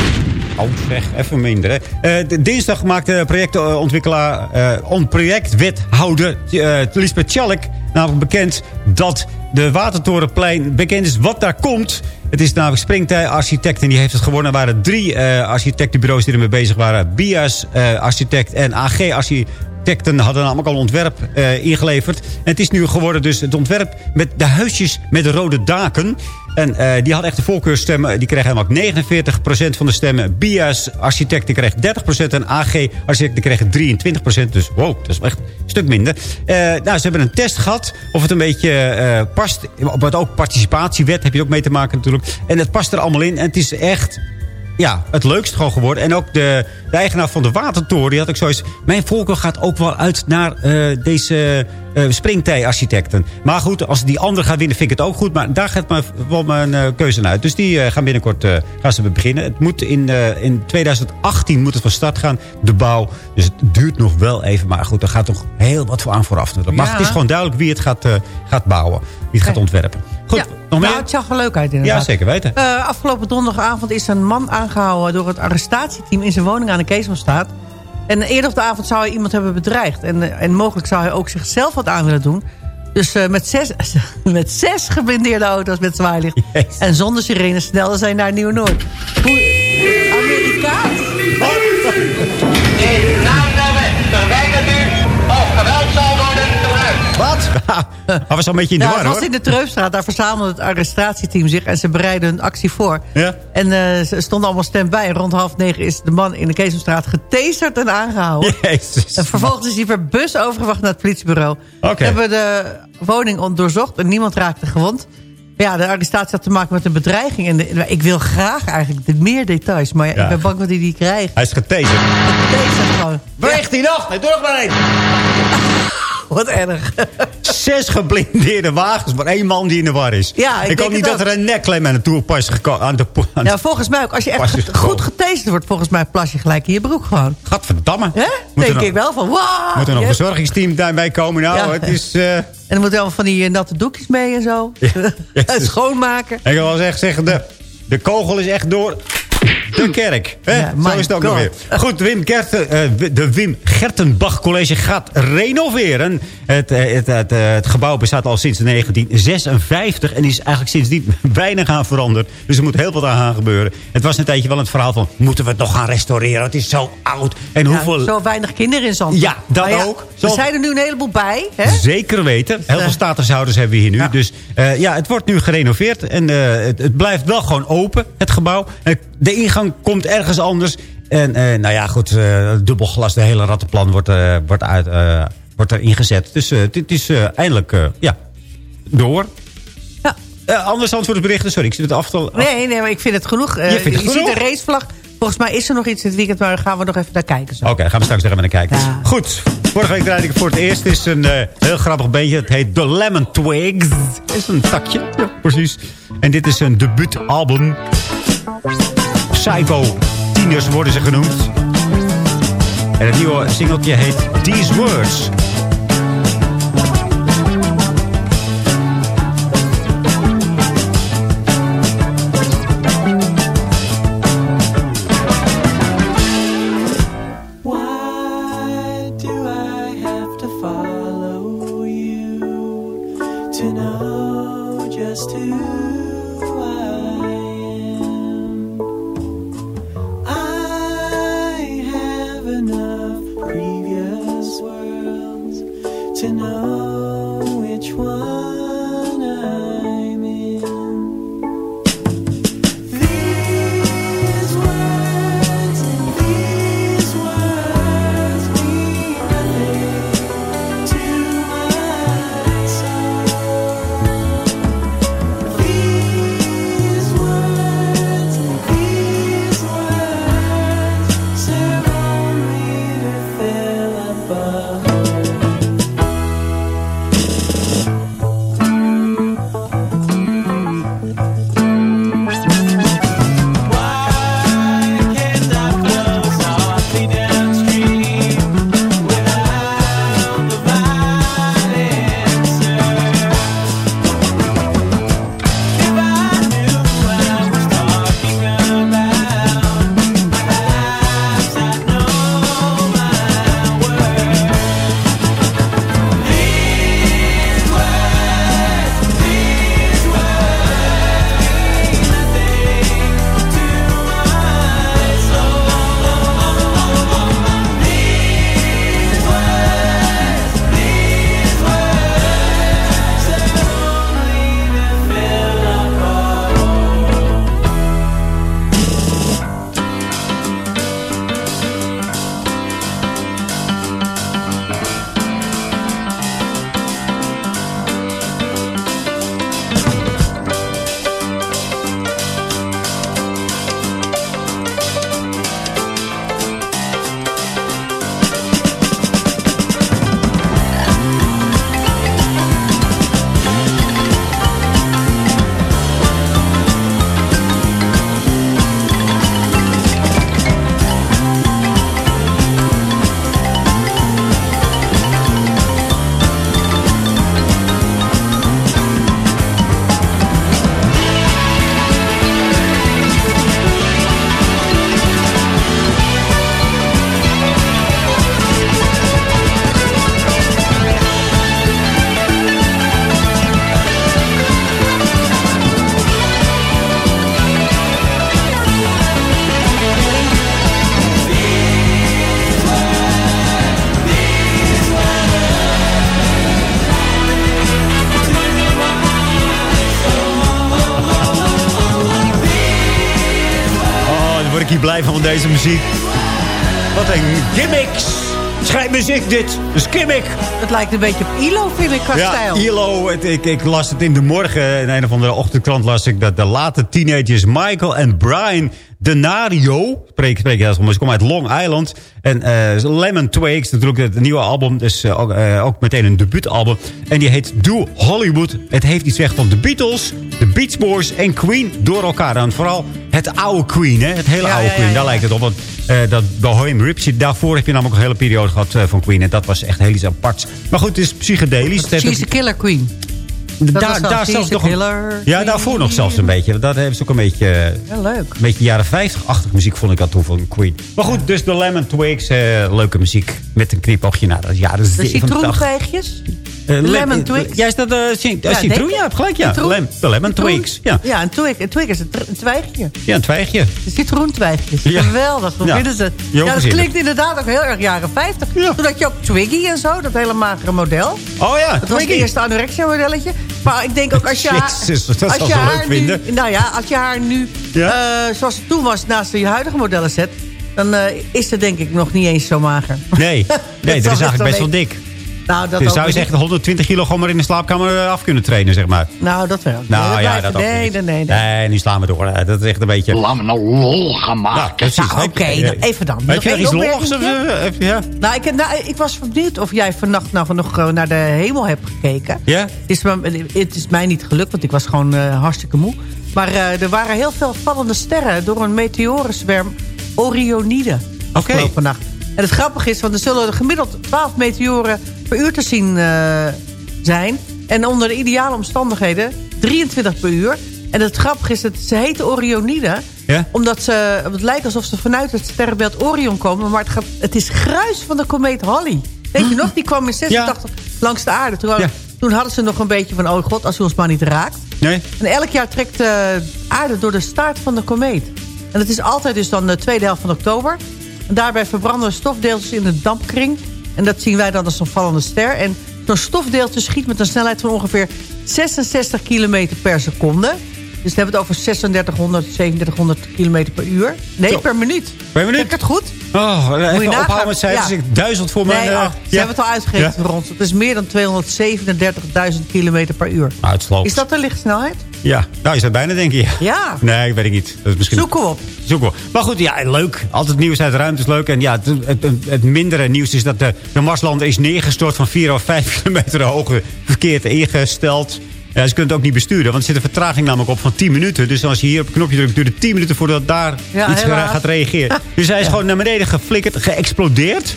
Oh, zeg, even minder. Hè. Eh, dinsdag maakte projectontwikkelaar, eh on projectwethouder eh Lisbeth Tjallik namelijk bekend dat de Watertorenplein bekend is wat daar komt. Het is namelijk Springtij Architect en die heeft het gewonnen. Er waren drie eh, architectenbureaus die ermee bezig waren. Bias eh, Architect en AG Architecten hadden namelijk al ontwerp eh, ingeleverd. En het is nu geworden dus het ontwerp met de huisjes met de rode daken. En eh, die had echt de voorkeurstemmen. Die kregen namelijk 49% van de stemmen. Bias Architecten kreeg 30% en AG Architecten kregen 23%. Dus wow, dat is echt een stuk minder. Eh, nou, ze hebben een test gehad of het een beetje eh, past. Wat ook participatiewet heb je ook mee te maken natuurlijk. En het past er allemaal in. En het is echt ja, het leukst gewoon geworden. En ook de, de eigenaar van de Watertoren, die had ik zoiets... Mijn voorkeur gaat ook wel uit naar eh, deze eh springtij-architecten. Maar goed, als die andere gaat winnen, vind ik het ook goed. Maar daar gaat mijn, wel mijn eh, keuze naar uit. Dus die gaan binnenkort gaan ze beginnen. Het moet in, in 2018 moet het van start gaan, de bouw. Dus het duurt nog wel even. Maar goed, er gaat toch heel wat voor aan vooraf. Maar Ja. het is gewoon duidelijk wie het gaat, gaat bouwen. Wie het gaat ontwerpen. Goed, Ja, nog meer? Nou, het zag er leuk uit inderdaad. Ja, zeker weten. Eh, afgelopen donderdagavond is een man aangehouden... door het arrestatieteam in zijn woning aan de Keesomstraat. En eerder op de avond zou hij iemand hebben bedreigd. En, eh, en mogelijk zou hij ook zichzelf wat aan willen doen. Dus eh, met, zes, met zes geblindeerde auto's met zwaailicht... en zonder sirene snelden zij naar Nieuw-Noord. Hoe Amerikaans? In Wat? Hij was al een beetje in de Ja, war, het was hoor. in de Treupstraat. Daar verzamelde het arrestatieteam zich en ze bereiden hun actie voor. Ja. En eh, ze stonden allemaal stand-bij. En rond half negen is de man in de Keesomstraat getaserd en aangehouden. Jezus. En vervolgens is hij per bus overgebracht naar het politiebureau. Oké. Ze hebben de woning on- doorzocht en niemand raakte gewond. Ja, de arrestatie had te maken met een bedreiging. En de- ik wil graag eigenlijk de meer details. Maar ja, Ja. ik ben bang dat hij die krijgt. Hij is getaserd. Getaserd gewoon. Beweegt hij nog? Nee, doe nog maar één. Wat erg. Zes geblindeerde wagens, maar één man die in de war is. Ja, ik ik hoop niet dat er een nekklem aan de toerpas gekomen. Aan de, aan Ja, volgens mij ook. Als je echt goed- goed getaserd wordt, volgens mij plas je gelijk in je broek gewoon. Gadverdamme. Hè? Moet Denk nog- ik wel van, wow. Moet er nog een verzorgingsteam daarbij komen? Nou, Ja. het is... eh, En er moeten allemaal van die eh, natte doekjes mee en zo. Jezus. Schoonmaken. ik wil wel zeggen de, de kogel is echt door. De kerk. Hè? Ja, Zo is het ook God. nog weer. Goed, Wim Gerten, eh, de Wim Gertenbach College gaat renoveren. Het, eh, het, het, eh, het gebouw bestaat al sinds 1956 en is eigenlijk sindsdien weinig aan veranderd. Dus er moet heel wat aan gaan gebeuren. Het was een tijdje wel het verhaal van, moeten we het nog gaan restaureren? Het is zo oud. En Ja, hoeveel... Zo weinig kinderen in Zandvoort. Ja, dat ook. Er Zo- zijn er nu een heleboel bij. Hè? Zeker weten. Heel veel statushouders hebben we hier nu. Dus ja, het wordt nu gerenoveerd. En het, het blijft wel gewoon open, het gebouw. De ingang komt ergens anders. En eh, nou ja, goed, eh, dubbelglas, de hele rattenplan wordt, eh, wordt, uit, wordt erin gezet. Dus dit is eindelijk, ja, door. Ja. Eh, anders berichten. Sorry, ik zit het af te... Nee, nee, maar ik vind het genoeg. Eh, Je vindt het je genoeg? ziet een racevlag. Volgens mij is er nog iets dit weekend, maar daar gaan we nog even naar kijken. Oké, gaan we straks nog even naar kijken. Goed, vorige week draaide ik voor het eerst. Het is een heel grappig beentje. Het heet The Lemon Twigs. Het is een takje, ja, precies. En dit is een debuutalbum. Psycho Tieners worden ze genoemd. En het nieuwe singeltje heet These Words. Deze muziek. Wat een gimmicks. Schrijf muziek dit. Dus gimmick. Het lijkt een beetje op ILO, vind ik, qua Ja, stijl. ILO. Het, ik, ik las het in de morgen. In een of andere ochtendkrant las ik dat de late teenagers Michael en Brian Denario... Spreek, spreek je dat maar ze komen uit Long Island. En eh, Lemon Twigs, natuurlijk het nieuwe album. Dus ook, eh, ook meteen een debuutalbum. En die heet Do Hollywood. Het heeft iets weg van de Beatles, de Beach Boys en Queen door elkaar. En vooral het oude Queen, hè? het hele Ja, oude ja, ja, Queen. Daar lijkt het op. Want dat Bohemian Rhapsody, daarvoor heb je namelijk een hele periode gehad eh, van Queen. En dat was echt heel iets aparts. Maar goed, het is psychedelisch. She's ook- the killer queen. Dat daar, daar zelfs nog een. Ja, daarvoor nog zelfs een beetje. Dat heeft ze ook een beetje... Ja, leuk. Een beetje jaren 50-achtig muziek vond ik dat toen van Queen. Maar goed, dus de Lemon Twigs. eh, leuke muziek met een knipoogje naar de jaren De 70. citroentwijgjes? Eh, de lem- lemon twigs? Ja, is dat eh, Ja, citroen? Ja, gelijk, ja. Lem- de Lemon Citroen. Twigs. Ja, Ja, een twig, een twig is een, een twijgje. ja een twijgje. De citroentwijgjes. Ja. Geweldig, Ja. vinden ze? Ja, dat klinkt inderdaad ook heel erg jaren 50. Toen had je ook Twiggy en zo, dat hele magere model. Oh ja, Dat was het eerste anorexia-modelletje. Maar ik denk ook als je haar... Jezus, dat zou als je haar nu, vinden. Nou ja, als je haar nu, Ja? eh, zoals het toen was, naast de huidige modellen zet... dan eh, is ze denk ik nog niet eens zo mager. Nee, nee dat is eigenlijk best wel dik. Nou, dat Dus ook zou je zeggen 120 kilo gewoon maar in de slaapkamer eh, af kunnen trainen, zeg maar. Nou, dat wel. Nou nee, ja, dat ook nee, nee, nee, nee. Nee, nu slaan we door. hè. Dat is echt een beetje... Laat me nou lol gaan maken. Nou, precies. Nou, oké, even dan. Heb je iets of, eh, Ja? Nou ik, nou, ik was benieuwd of jij vannacht nou nog eh, naar de hemel hebt gekeken. Ja? Het is, me- het is mij niet gelukt, want ik was gewoon eh, hartstikke moe. Maar eh, er waren heel veel vallende sterren door een meteorenzwerm Orionide. Afgelopen nacht. En het grappige is, want er zullen gemiddeld 12 meteoren per uur te zien eh, zijn. En onder de ideale omstandigheden 23 per uur. En het grappige is, dat ze heten Orionide. Ja? Omdat ze, het lijkt alsof ze vanuit het sterrenbeeld Orion komen. Maar het, gaat, het is gruis van de komeet Halley. Weet je nog? Die kwam in 86 langs de aarde. Toen, hadden- toen hadden ze nog een beetje van... oh god, als u ons maar niet raakt. Nee? En elk jaar trekt de aarde door de staart van de komeet. En het is altijd dus dan de tweede helft van oktober. Daarbij verbranden stofdeeltjes in de dampkring. En dat zien wij dan als een vallende ster. En zo'n stofdeeltje schiet met een snelheid van ongeveer 66 km per seconde. Dus we hebben het over 3600, 3700 km per uur. Nee, Zo. per minuut. Per minuut? Ik het goed? Oh, Moet je even ophouden met cijfers. Ja. Ik duizend voor mijn... Nee, eh, oh, ze ja. hebben het al uitgerekend Ja. voor ons. Het is meer dan 237.000 km per uur. Uitsloopt. Is dat de lichtsnelheid? Ja, nou is dat bijna denk je. Ja. Nee, weet ik niet. Dat is misschien... Zoek hem op. Zoek op. Maar goed, ja, leuk. Altijd nieuws uit de ruimte is leuk. En ja, het, het, het- het mindere nieuws is dat de, de Marslander is neergestort van 4 of 5 kilometer hoogte. Verkeerd ingesteld. Ja, ze kunnen het ook niet besturen, want er zit een vertraging namelijk op van 10 minuten. Dus als je hier op het knopje drukt, duurt het 10 minuten voordat daar Ja, iets helaas. gaat reageren. Dus hij is gewoon naar beneden geflikkerd, geëxplodeerd.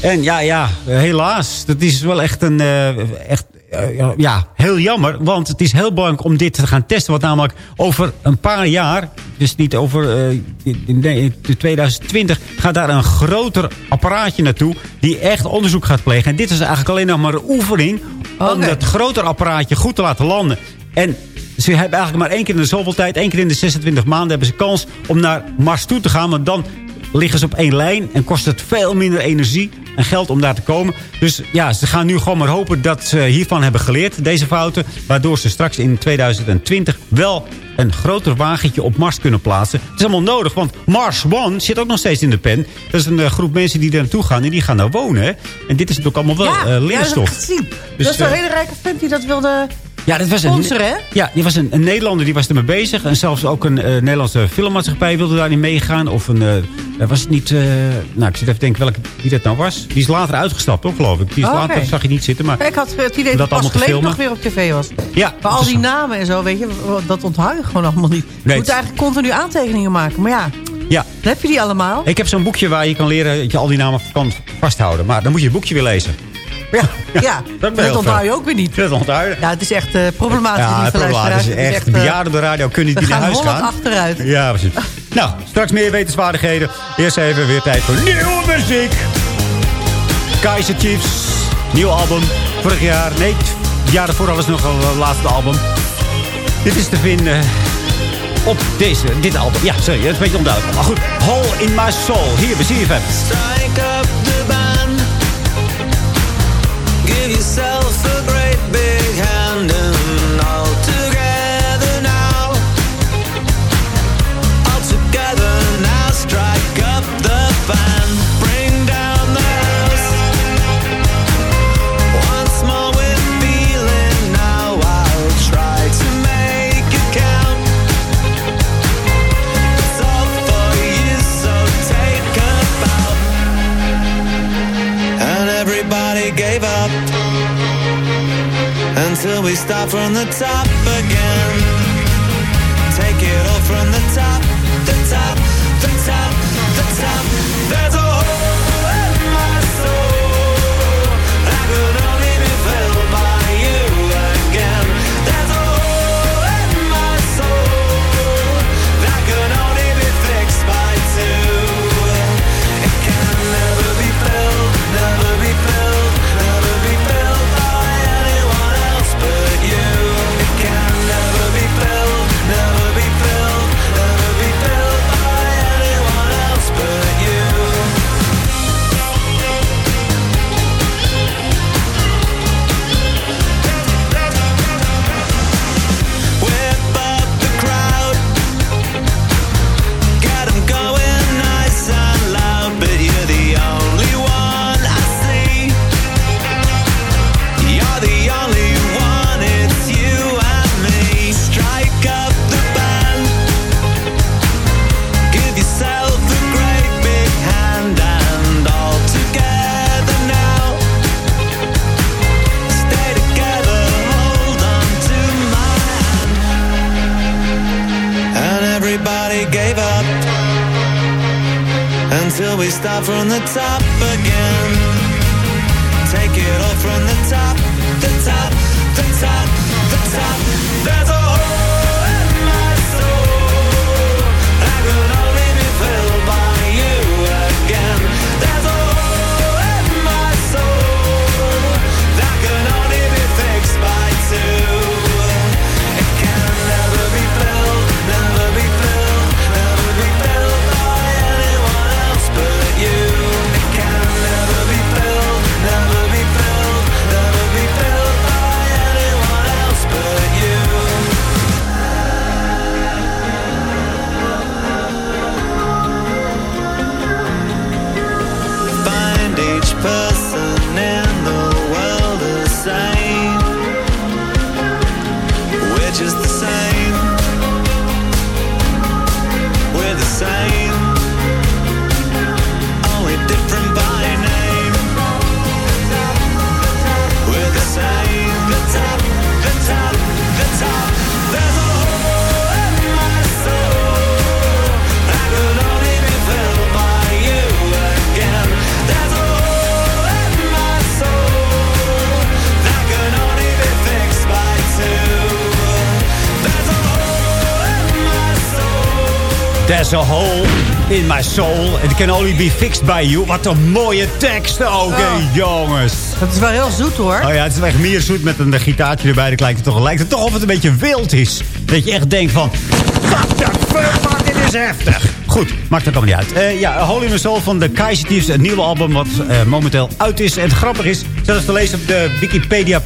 En ja, ja, helaas. Dat is wel echt een... eh, echt, eh, ja, ja, heel jammer. Want het is heel belangrijk om dit te gaan testen. Want namelijk over een paar jaar... Dus niet over eh, in, nee, in 2020... gaat daar een groter apparaatje naartoe... die echt onderzoek gaat plegen. En dit is eigenlijk alleen nog maar een oefening... om dat groter apparaatje goed te laten landen. En ze hebben eigenlijk maar één keer in de zoveel tijd... één keer in de 26 maanden hebben ze kans om naar Mars toe te gaan. Want dan liggen ze op één lijn en kost het veel minder energie en geld om daar te komen. Dus ja, ze gaan nu gewoon maar hopen dat ze hiervan hebben geleerd, deze fouten. Waardoor ze straks in 2020 wel een groter wagentje op Mars kunnen plaatsen. Het is allemaal nodig, want Mars One zit ook nog steeds in de pen. Dat is een eh, groep mensen die daar naartoe gaan en die gaan daar wonen. Hè. En dit is natuurlijk allemaal wel ja, eh, ja, dat heb leerstof. ik gezien. Dus, dat is een eh, hele rijke vent die dat wilde Ja, dat was een, hè? ja, die was een, een Nederlander die was ermee bezig. En zelfs ook een eh, Nederlandse filmmaatschappij wilde daar niet meegaan. Of een, eh, was het niet... nou, ik zit even te denken welke, wie dat nou was. Die is later uitgestapt, toch, geloof ik. Die is Oh, later, zag je niet zitten. Maar Ik had het idee dat dat het pas geleden nog weer op tv was. ja, Maar al die namen en zo, weet je, dat onthoud je gewoon allemaal niet. Je Nee, moet eigenlijk continu aantekeningen maken. Maar ja, ja. dan heb je die allemaal. Ik heb zo'n boekje waar je kan leren dat je al die namen kan vasthouden. Maar dan moet je het boekje weer lezen. Ja, ja. dat dat, onthoud je ook weer niet. Dat onthouden. Ja, het is echt eh, problematisch. Ja, het luisteraars. is echt. eh, bejaarden op de radio kunnen we niet naar gaan huis Holland gaan. achteruit. Ja, precies. Nou, straks meer wetenswaardigheden. Eerst even weer tijd voor nieuwe muziek. Kaiser Chiefs, nieuw album. Vorig jaar, nee, het jaar daarvoor ze nog een laatste album. Dit is te vinden op deze, dit album. Ja, sorry, dat is een beetje onduidelijk. Maar goed, Hole in My Soul. Hier bij CFM. There's a hole in my soul. It can only be fixed by you. Wat een mooie tekst ook, hè, jongens. Dat is wel heel zoet hoor. Oh ja, het is wel echt meer zoet met een gitaartje erbij. Dan lijkt het toch, lijkt het toch of het een beetje wild is. Dat je echt denkt van... What the fuck, man, dit is heftig. Goed, maakt ook allemaal niet uit. Eh, ja, Holy in the Soul van de Kaiser Chiefs. Het nieuwe album wat eh, momenteel uit is. En het grappige is, zelfs te lezen op de Wikipedia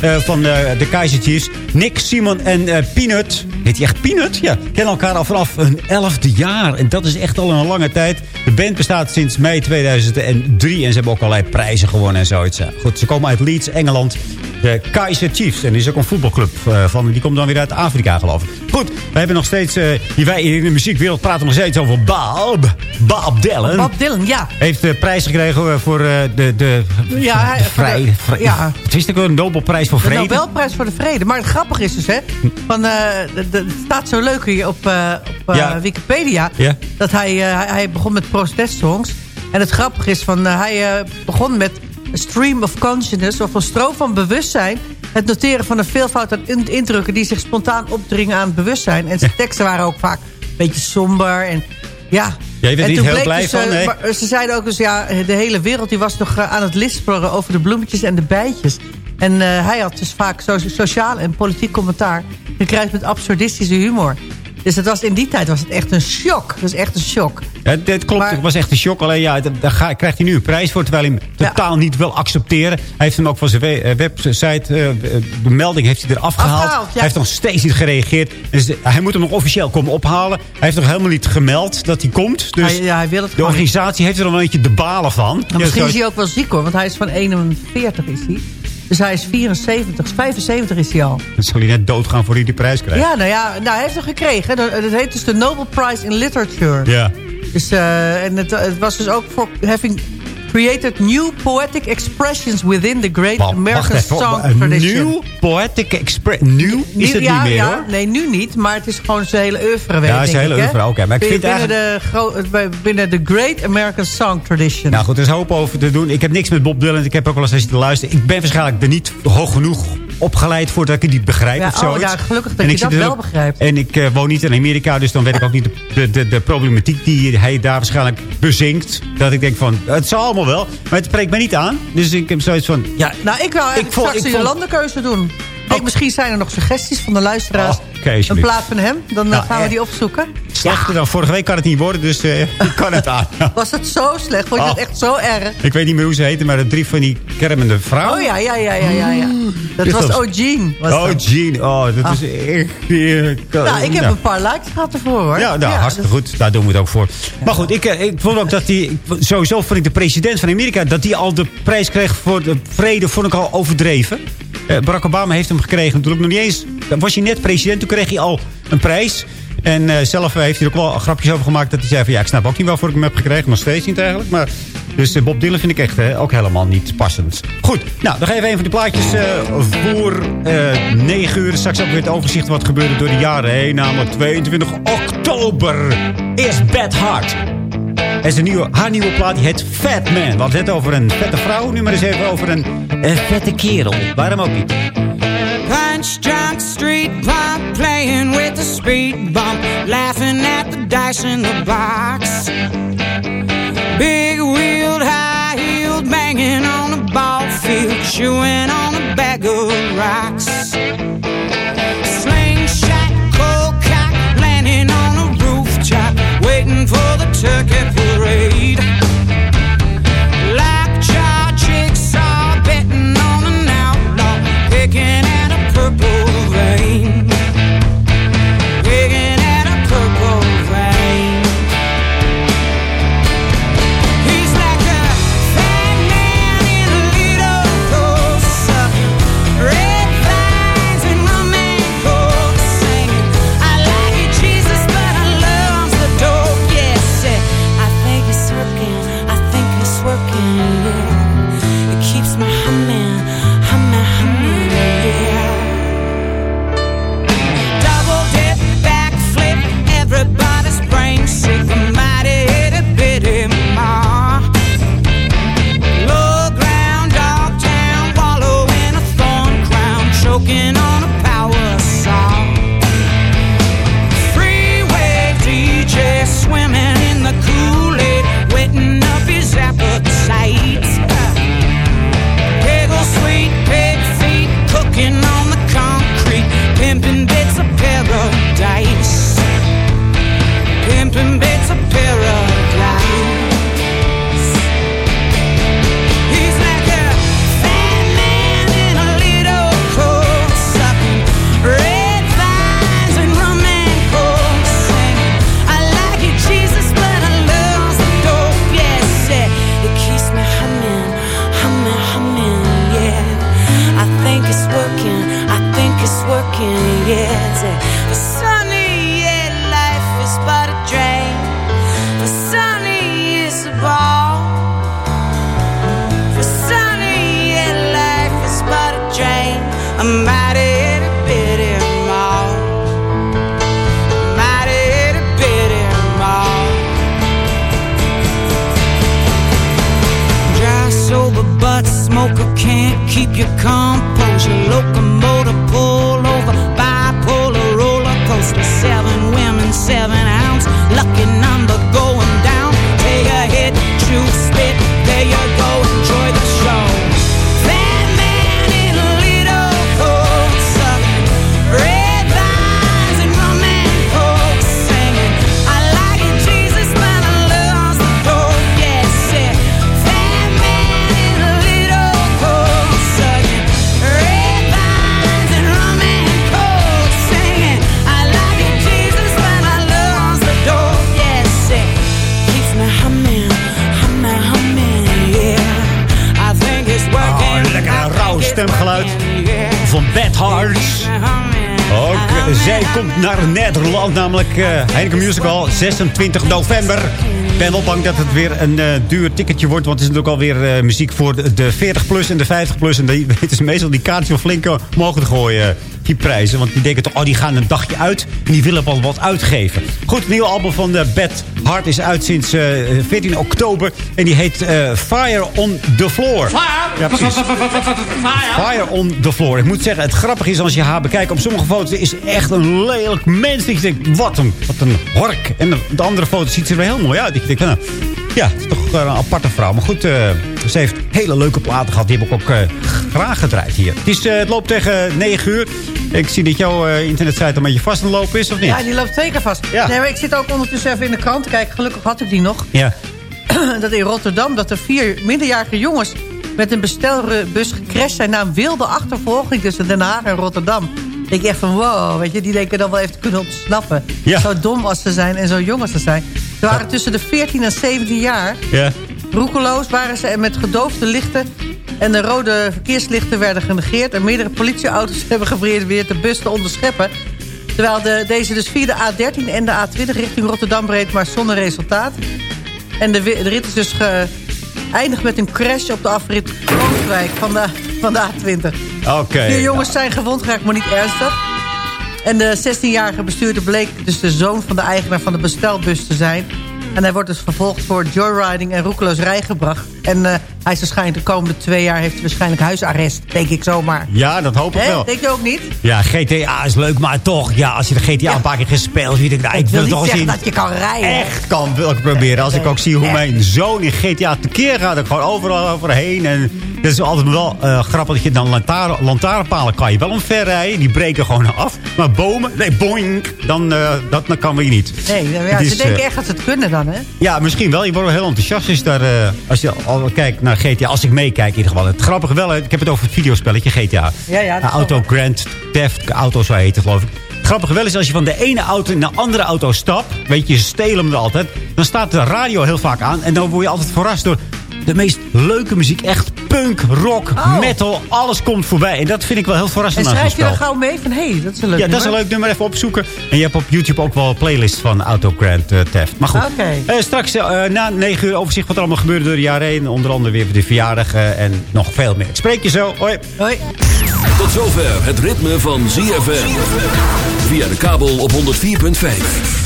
eh, van de Kaiser Chiefs. Nick, Simon en Peanut. Heet hij echt Peanut? Ja, kennen elkaar al vanaf hun elfde jaar. En dat is echt al een lange tijd. De band bestaat sinds mei 2003. En ze hebben ook allerlei prijzen gewonnen en zoiets. Goed, ze komen uit Leeds, Engeland. De Kaiser Chiefs. En die is ook een voetbalclub. eh, van, die komt dan weer uit Afrika, geloof ik. Goed, we hebben nog steeds... hier wij in de muziekwereld praten nog steeds over Bob. Bob Dylan. Bob Dylan, ja. Heeft de prijs gekregen eh, voor de, de, Ja, de vrij, de- vrij- ja. Het is ook een Nobelprijs voor De vrede. Nobelprijs voor de Vrede. Maar het grappige is dus, hè. Van, de- de- het staat zo leuk hier op, eh, op eh, Ja. Wikipedia. Ja. Dat hij, eh, hij, hij begon met protestsongs. En het grappige is, van, hij begon met een stream of consciousness. Of een stroom van bewustzijn. Het noteren van een veelvoud aan in- indrukken die zich spontaan opdringen aan het bewustzijn. En zijn teksten waren ook vaak een beetje somber. En ja, Jij bent en niet toen heel bleek blij dus, van, nee? maar ze zeiden ook dus, ja, de hele wereld die was nog aan het lispelen over de bloemetjes en de bijtjes. En eh, hij had dus vaak so sociaal en politiek commentaar gekrijgt met absurdistische humor. Dus dat was, in die tijd was het echt een shock. Dat was echt een shock. Ja, dit klopt, het was echt een shock. Alleen ja, daar krijgt hij nu een prijs voor... terwijl hij hem totaal niet wil accepteren. Hij heeft hem ook van zijn eh, website... eh, de melding heeft hij eraf gehaald. Afgehaald, ja. Hij heeft nog steeds niet gereageerd. Dus hij moet hem nog officieel komen ophalen. Hij heeft nog helemaal niet gemeld dat hij komt. Dus Hij, ja, hij wil het de organisatie heeft er nog een beetje de balen van. Maar misschien is hij ook wel ziek hoor, want hij is van 41 is hij. Dus hij is 74, 75 is hij al. Dan zal hij net doodgaan voor hij die prijs krijgt. Ja, nou ja, nou, hij heeft hem gekregen. Dat, dat heet dus de Nobel Prize in Literature. Ja. Dus, eh, en het, het was dus ook voor having created new poetic expressions within the great American even, song tradition. nieuw poetic express. Nieuw is het ja, niet meer ja, hoor. Nee, nu niet, maar het is gewoon zijn hele oeuvre. weet Ja, zijn hele oeuvre, oké, maar ik vind binnen, de, gro- bij- binnen de Great American Song Tradition. Nou goed, er is hoop over te doen. Ik heb niks met Bob Dylan. Ik heb ook wel eens zitten luisteren. Ik ben waarschijnlijk er niet hoog genoeg opgeleid voor dat ik het niet begrijp Ja, of oh, zoiets. nou, gelukkig dat En je ik dat wel ook- begrijpt. En ik eh, woon niet in Amerika, dus dan weet ik ook niet de, de, de, de problematiek die hij daar waarschijnlijk bezinkt. Dat ik denk van, het zal allemaal wel, maar het spreekt mij niet aan. Dus ik heb zoiets van, ja, Nou, ik wil eigenlijk vond- straks ik een vond- landenkeuze doen. Kijk, misschien zijn er nog suggesties van de luisteraars. Oh, alsjeblieft. plaats van hem, dan eh, Nou, gaan we eh, die opzoeken. slechter dan vorige week kan het niet worden, dus eh, ik kan het aan. Was het zo slecht? Vond je het Oh. echt zo erg? Ik weet niet meer hoe ze heten, maar de drie van die kermende vrouwen. Oh ja, ja, ja, ja, ja. ja. Dat was Eugene. Was oh, dat. Oh, dat Ah. is echt... eh, Nou, ik heb nou. een paar likes gehad ervoor, hoor. Ja, nou, hartstikke dus- goed. Daar doen we het ook voor. Maar goed, ik, ik vond ook dat die... Sowieso vond ik de president van Amerika... dat die al de prijs kreeg voor de vrede... vond ik al overdreven. Eh, Barack Obama heeft hem gekregen. Toen nog niet eens... Was hij net president. Toen kreeg hij al een prijs. En eh, zelf heeft hij er ook wel grapjes over gemaakt. Dat hij zei van... Ja, ik snap ook niet waarvoor ik hem heb gekregen. Nog steeds niet eigenlijk. Maar... Dus eh, Bob Dylan vind ik echt eh, ook helemaal niet passend. Goed, nou, dan ga even een van die plaatjes eh, voor eh 9 uur. Straks ook weer het overzicht wat gebeurde door de jaren heen. Namelijk 22 oktober. Eerst Bad Heart. En zijn nieuwe, haar nieuwe plaat die heet Fat Man. Want het over een vette vrouw, nu maar eens even over een eh, vette kerel. Waarom ook niet? Punch drunk street punk playing with the speed bump, laughing at the dice in the box. Big wheeled, high heeled, banging on a ball field, chewing on a bag of rocks. For the turkey parade. Can't keep your composure. Locomotive naar Nederland, namelijk eh Heineken Musical, 26 november. Ik ben wel bang dat het weer een eh, duur ticketje wordt. Want het is natuurlijk alweer eh, muziek voor de, de 40-plus en de 50-plus. En die weten ze meestal die kaartjes wel flink mogen te gooien, die prijzen. Want die denken toch, oh, die gaan een dagje uit. En die willen wel wat uitgeven. Goed, het nieuwe album van de Bad Heart is uit sinds eh, 14 oktober. En die heet Fire on the Floor. Ja, precies. Fire on the floor. Ik moet zeggen, het grappige is als je haar bekijkt... op sommige foto's is echt een lelijk mens. Dat je denkt, wat een, wat een hork. En de, de andere foto's ziet er wel heel mooi uit. Je denkt, nou, ja, toch wel een aparte vrouw. Maar goed, eh, ze heeft hele leuke platen gehad. Die heb ik ook eh, graag gedraaid hier. Het, is, eh, het loopt tegen 9 uur. Ik zie dat jouw eh, internetsite een beetje vast aan het lopen is, of niet? Ja, die loopt zeker vast. Ja. Nee, maar ik zit ook ondertussen even in de krant te kijken. Gelukkig had ik die nog. Ja. dat in Rotterdam dat er vier minderjarige jongens met een bestelbus gecrashed zijn na een wilde achtervolging tussen Den Haag en Rotterdam. Ik denk echt van wow, weet je, die denken dan wel even te kunnen ontsnappen. Ja. Zo dom als ze zijn en zo jong als ze zijn. Ze waren tussen de 14 en 17 jaar. Ja. Roekeloos waren ze en met gedoofde lichten en de rode verkeerslichten werden genegeerd. En meerdere politieauto's hebben geprobeerd de bus te onderscheppen. Terwijl de, deze dus via de A13 en de A20 richting Rotterdam reed, maar zonder resultaat. En de, rit is dus geëindigd met een crash op de afrit Rooswijk van de, van de A20. Oké. Vier jongens zijn gewond geraakt, maar niet ernstig. En de 16-jarige bestuurder bleek dus de zoon van de eigenaar van de bestelbus te zijn. En hij wordt dus vervolgd voor joyriding en roekeloos rijgebracht. En eh, hij is waarschijnlijk de komende twee jaar... heeft hij waarschijnlijk huisarrest, denk ik zomaar. Ja, dat hoop ik Hè? wel. Denk je ook niet? Ja, GTA is leuk, maar toch, ja, als je de GTA een paar keer gespeeld, weet ik, nou, ik Ik wil wil niet toch zien. dat je kan rijden. Echt kan, wil ik proberen. Als ik ook zie hoe mijn zoon in GTA tekeer gaat, ik gewoon overal overheen. En dat is altijd wel eh, grappig dat je dan lantaarn, lantaarnpalen kan je wel omver rijden. Die breken gewoon af. Maar bomen, nee, boink, dan, eh, dat, dan kan we je niet. Nee, nou ja, Het ze denken eh, echt dat ze het kunnen dan, hè? Ja, misschien wel. Je wordt wel heel enthousiast als, je daar, als je al kijkt naar GTA. Als ik meekijk in ieder geval. Het grappige wel, ik heb het over het videospelletje GTA. Ja, ja, Uh, is Auto Grand Theft Auto zou heten, geloof ik. Het grappige wel is als je van de ene auto naar de andere auto stapt. Weet je, ze stelen hem er altijd. Dan staat de radio heel vaak aan. En dan word je altijd verrast door de meest leuke muziek. Echt punk, rock, Oh. metal. Alles komt voorbij. En dat vind ik wel heel En verrassend zo'n schrijf je dan gauw mee van... hé, hey, dat is een leuk Ja, dat is een nummer. leuk nummer. Even opzoeken. En je hebt op YouTube ook wel een playlist van Auto Grand eh, Theft. Maar goed. Oké. Eh, straks eh, na 9 uur overzicht wat er allemaal gebeurde door de jaren heen. Onder andere weer de verjaardag en nog veel meer. Ik spreek je zo. Hoi. Hoi. Tot zover het ritme van ZFM. Via de kabel op 104.5.